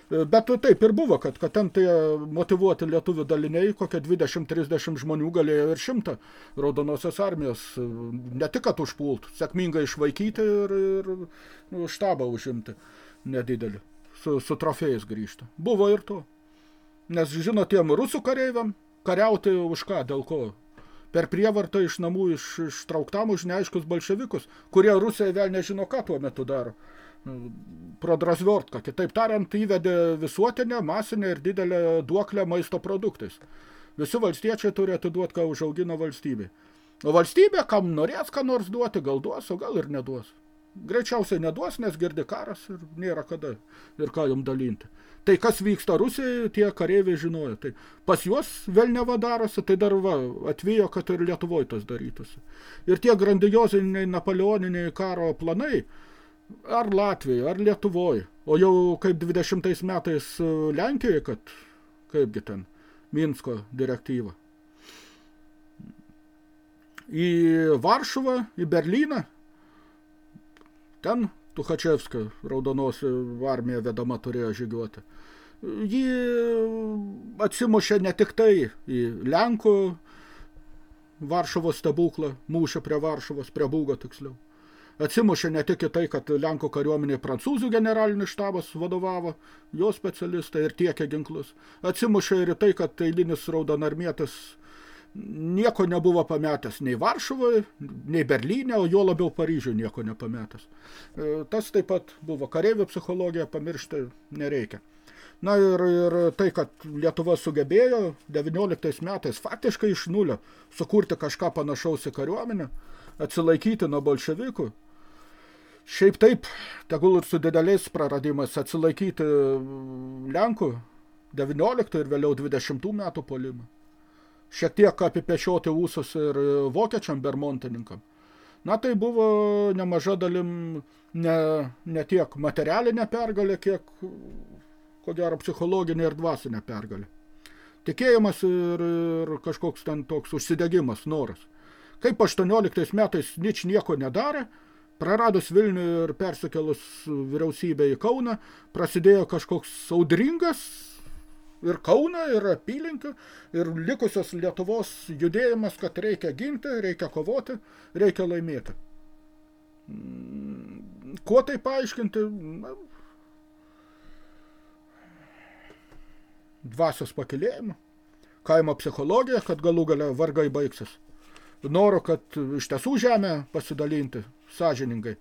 E, bet taip ir buvo, kad, kad ten tie motivuoti lietuvių daliniai, kokie 20-30 žmonių galėjo ir šimtą raudonosios armijos, e, ne tik kad užpult, sėkmingai išvaikyti ir, ir nu, štabą užimti nedidelį, su, su trofėjais grįžti. Buvo ir to. Nes, žinot, tiem rusų kareiviam kariauti už ką, dėl ko per prievartą iš namų iš, ištrauktam už neaiškus bolševikus, kurie Rusija vėl nežino, ką tuo metu daro. Nu, Prodrazviortka, kitaip tariant, įvedė visuotinę, masinę ir didelę duoklę maisto produktais. Visi valstiečiai turi atiduoti, ką užaugino valstybė. O valstybė, kam norės ką nors duoti, gal duos, o gal ir neduos. Greičiausiai neduos, nes girdi karas ir nėra kada ir ką jum dalinti. Tai kas vyksta Rusijoje, tie kareiviai žinojo. Tai pas juos velneva darosi, tai dar va, atvijo, kad ir Lietuvoje tas darytųsi. Ir tie grandioziniai napoleoniniai karo planai, ar Latvijoje, ar Lietuvoje, o jau kaip 20 metais Lenkijoje, kad kaipgi ten, Minsko direktyva. Į Varšuvą, į Berlyną, ten Tuchačevska raudonos armija vedama turėjo žygiuoti. Ji atsimušė ne tik tai į Lenkų Varšuvos stebuklą, mūšio prie Varšuvos, prie Būgo tiksliau. Atsimušė ne tik į tai, kad Lenkų kariuomenė prancūzų generalinis štabas vadovavo, jo specialistai ir tiekė ginklus. Atsimušė ir į tai, kad eilinis raudonarmietis nieko nebuvo pametęs nei Varšuvoje, nei Berlyne, o jo labiau Paryžiuje nieko nepametęs. E, tas taip pat buvo kareivių psichologija, pamiršti nereikia. Na ir, ir tai, kad Lietuva sugebėjo 19 metais faktiškai iš nulio sukurti kažką panašaus į kariuomenę, atsilaikyti nuo bolševikų, šiaip taip, tegul ir su dideliais praradimais atsilaikyti Lenkų 19 ir vėliau 20 metų polimą šiek tiek apipešioti ūsus ir vokiečiam bermontininkam. Na tai buvo nemaža dalim ne, ne tiek materialinė pergalė, kiek ko gero psichologinė ir dvasinė pergalė. Tikėjimas ir, ir kažkoks ten toks užsidegimas, noras. Kaip 18 metais nič nieko nedarė, praradus Vilnių ir persikelus vyriausybę į Kauną, prasidėjo kažkoks audringas ir Kauną, ir apylinkių, ir likusios Lietuvos judėjimas, kad reikia ginti, reikia kovoti, reikia laimėti. Mm, kuo tai paaiškinti? Dvasios pakilėjimu, kaimo psichologija, kad galų gale vargai baigsis. Noro, kad iš tiesų žemę pasidalinti sąžiningai,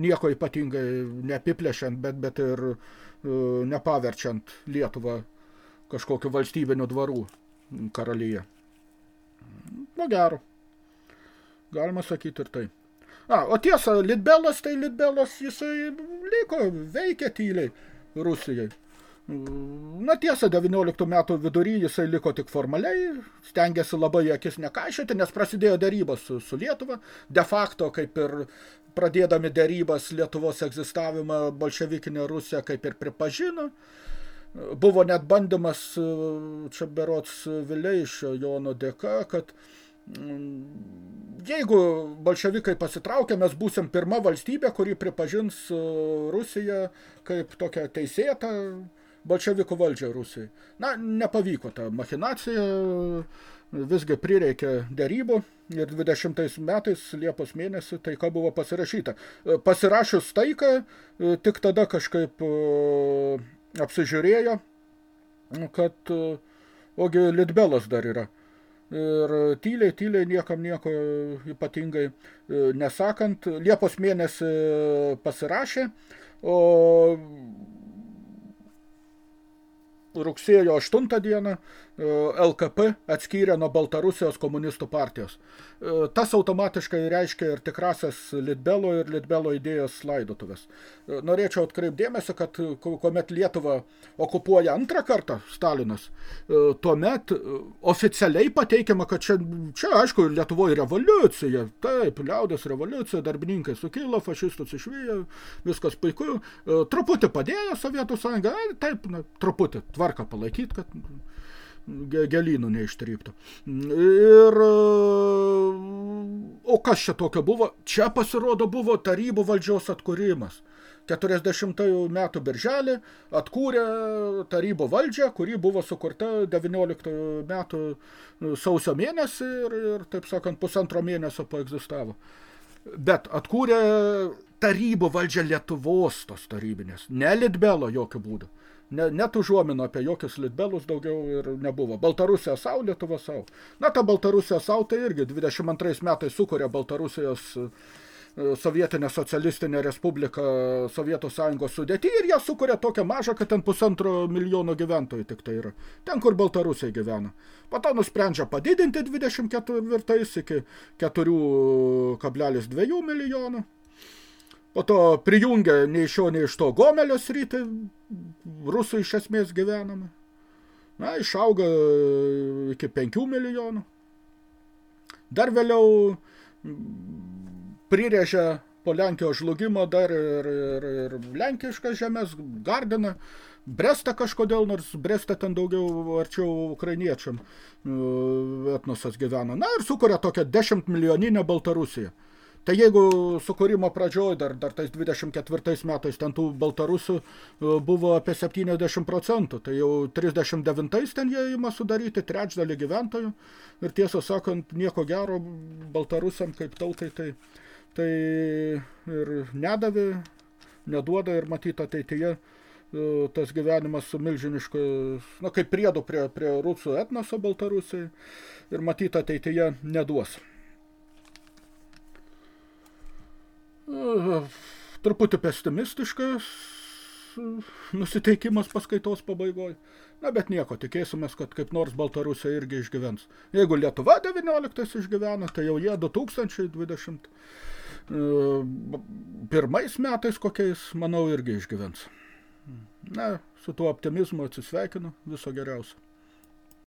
nieko ypatingai neapiplėšiant, bet, bet ir uh, nepaverčiant Lietuvą kažkokiu valstybiniu dvarų karalyje. Nu, gero. Galima sakyti ir tai. A, o tiesa, Litbelas, tai Litbelas jisai liko, veikė tyliai Rusijai. Na tiesa, 19 metų vidury jisai liko tik formaliai, stengiasi labai akis nekaišyti, nes prasidėjo darybos su, su Lietuva. De facto, kaip ir pradėdami darybas Lietuvos egzistavimą, bolševikinė Rusija kaip ir pripažino. Buvo net bandymas, e, čia berots Vileišio Jono dėka, kad mm, jeigu bolševikai pasitraukia, mes būsim pirma valstybė, kuri pripažins e, Rusiją kaip tokią teisėtą bolševikų valdžią Rusijai. Na, nepavyko ta machinacija, visgi prireikė derybų ir 20 metais Liepos mėnesį taika buvo pasirašyta. Pasirašius taiką, tik tada kažkaip apsižiūrėjo, kad ogi Litbelas dar yra. Ir tyliai, tyliai, niekam nieko ypatingai nesakant, Liepos mėnesį pasirašė, o rugsėjo 8 dieną E, LKP atskyrė nuo Baltarusijos komunistų partijos. E, tas automatiškai reiškia ir tikrasias Litbelo ir Litbelo idėjos laidotuvės. E, norėčiau atkreipdėmėsi, kad kuomet Lietuva okupuoja antrą kartą Stalinas, tuomet oficialiai pateikiama, kad čia, čia aišku, Lietuvoje revoliucija, taip, liaudės revoliucija, darbininkai sukilo, fašistus išvyjo, viskas puiku, truputį padėjo Sovietų sąjunga, taip, na, truputį tvarką palaikyti, kad gelynų neištryptų. Ir, o kas čia tokio buvo? Čia pasirodo buvo tarybų valdžios atkūrimas. 40 metų birželį atkūrė tarybų valdžią, kuri buvo sukurta 19 metų sausio mėnesį ir, ir taip sakant, pusantro mėnesio paegzistavo. Bet atkūrė tarybų valdžią Lietuvos tos tarybinės, ne Litbelo jokių būdų. Ne, net užuomino apie jokius litbelus daugiau ir nebuvo. Baltarusija savo, Lietuva savo. Na, ta Baltarusija savo tai irgi 22 metais sukuria Baltarusijos e, sovietinė socialistinė respublika Sovietų sąjungos sudėti ir jie sukuria tokią mažą, kad ten pusantro milijono gyventojų tik tai yra. Ten, kur Baltarusiai gyvena. Po to nusprendžia padidinti 24 iki 4,2 milijonų. Po to prijungia nei iš šio, nei iš to Gomelio sritį, rusų iš esmės gyvenama. Na, išauga iki 5 milijonų. Dar vėliau prirėžia po Lenkijos žlugimo dar ir, ir, ir lenkiškas žemės, Gardiną, Brestą kažkodėl, nors Brestą ten daugiau arčiau ukrainiečiam etnosas gyvena. Na ir sukuria tokią 10 milijoninę Baltarusiją. Tai jeigu sukūrimo pradžioj, dar, dar tais 24 metais ten tų baltarusių e, buvo apie 70 procentų, tai jau 39 ten jie ima sudaryti trečdalį gyventojų ir tiesą sakant, nieko gero baltarusiam kaip tautai tai, tai ir nedavė, neduoda ir matyt ateityje e, tas gyvenimas su milžinišku, na kaip priedu prie, prie rusų etnoso Baltarusiai ir matyt ateityje neduos. Truputį pesimistiškas nusiteikimas paskaitos pabaigoj. Na, bet nieko, tikėsimės, kad kaip nors Baltarusija irgi išgyvens. Jeigu Lietuva 19 išgyvena, tai jau jie 2020 pirmais metais kokiais, manau, irgi išgyvens. Na, su tuo optimizmu atsisveikinu. Viso geriausio.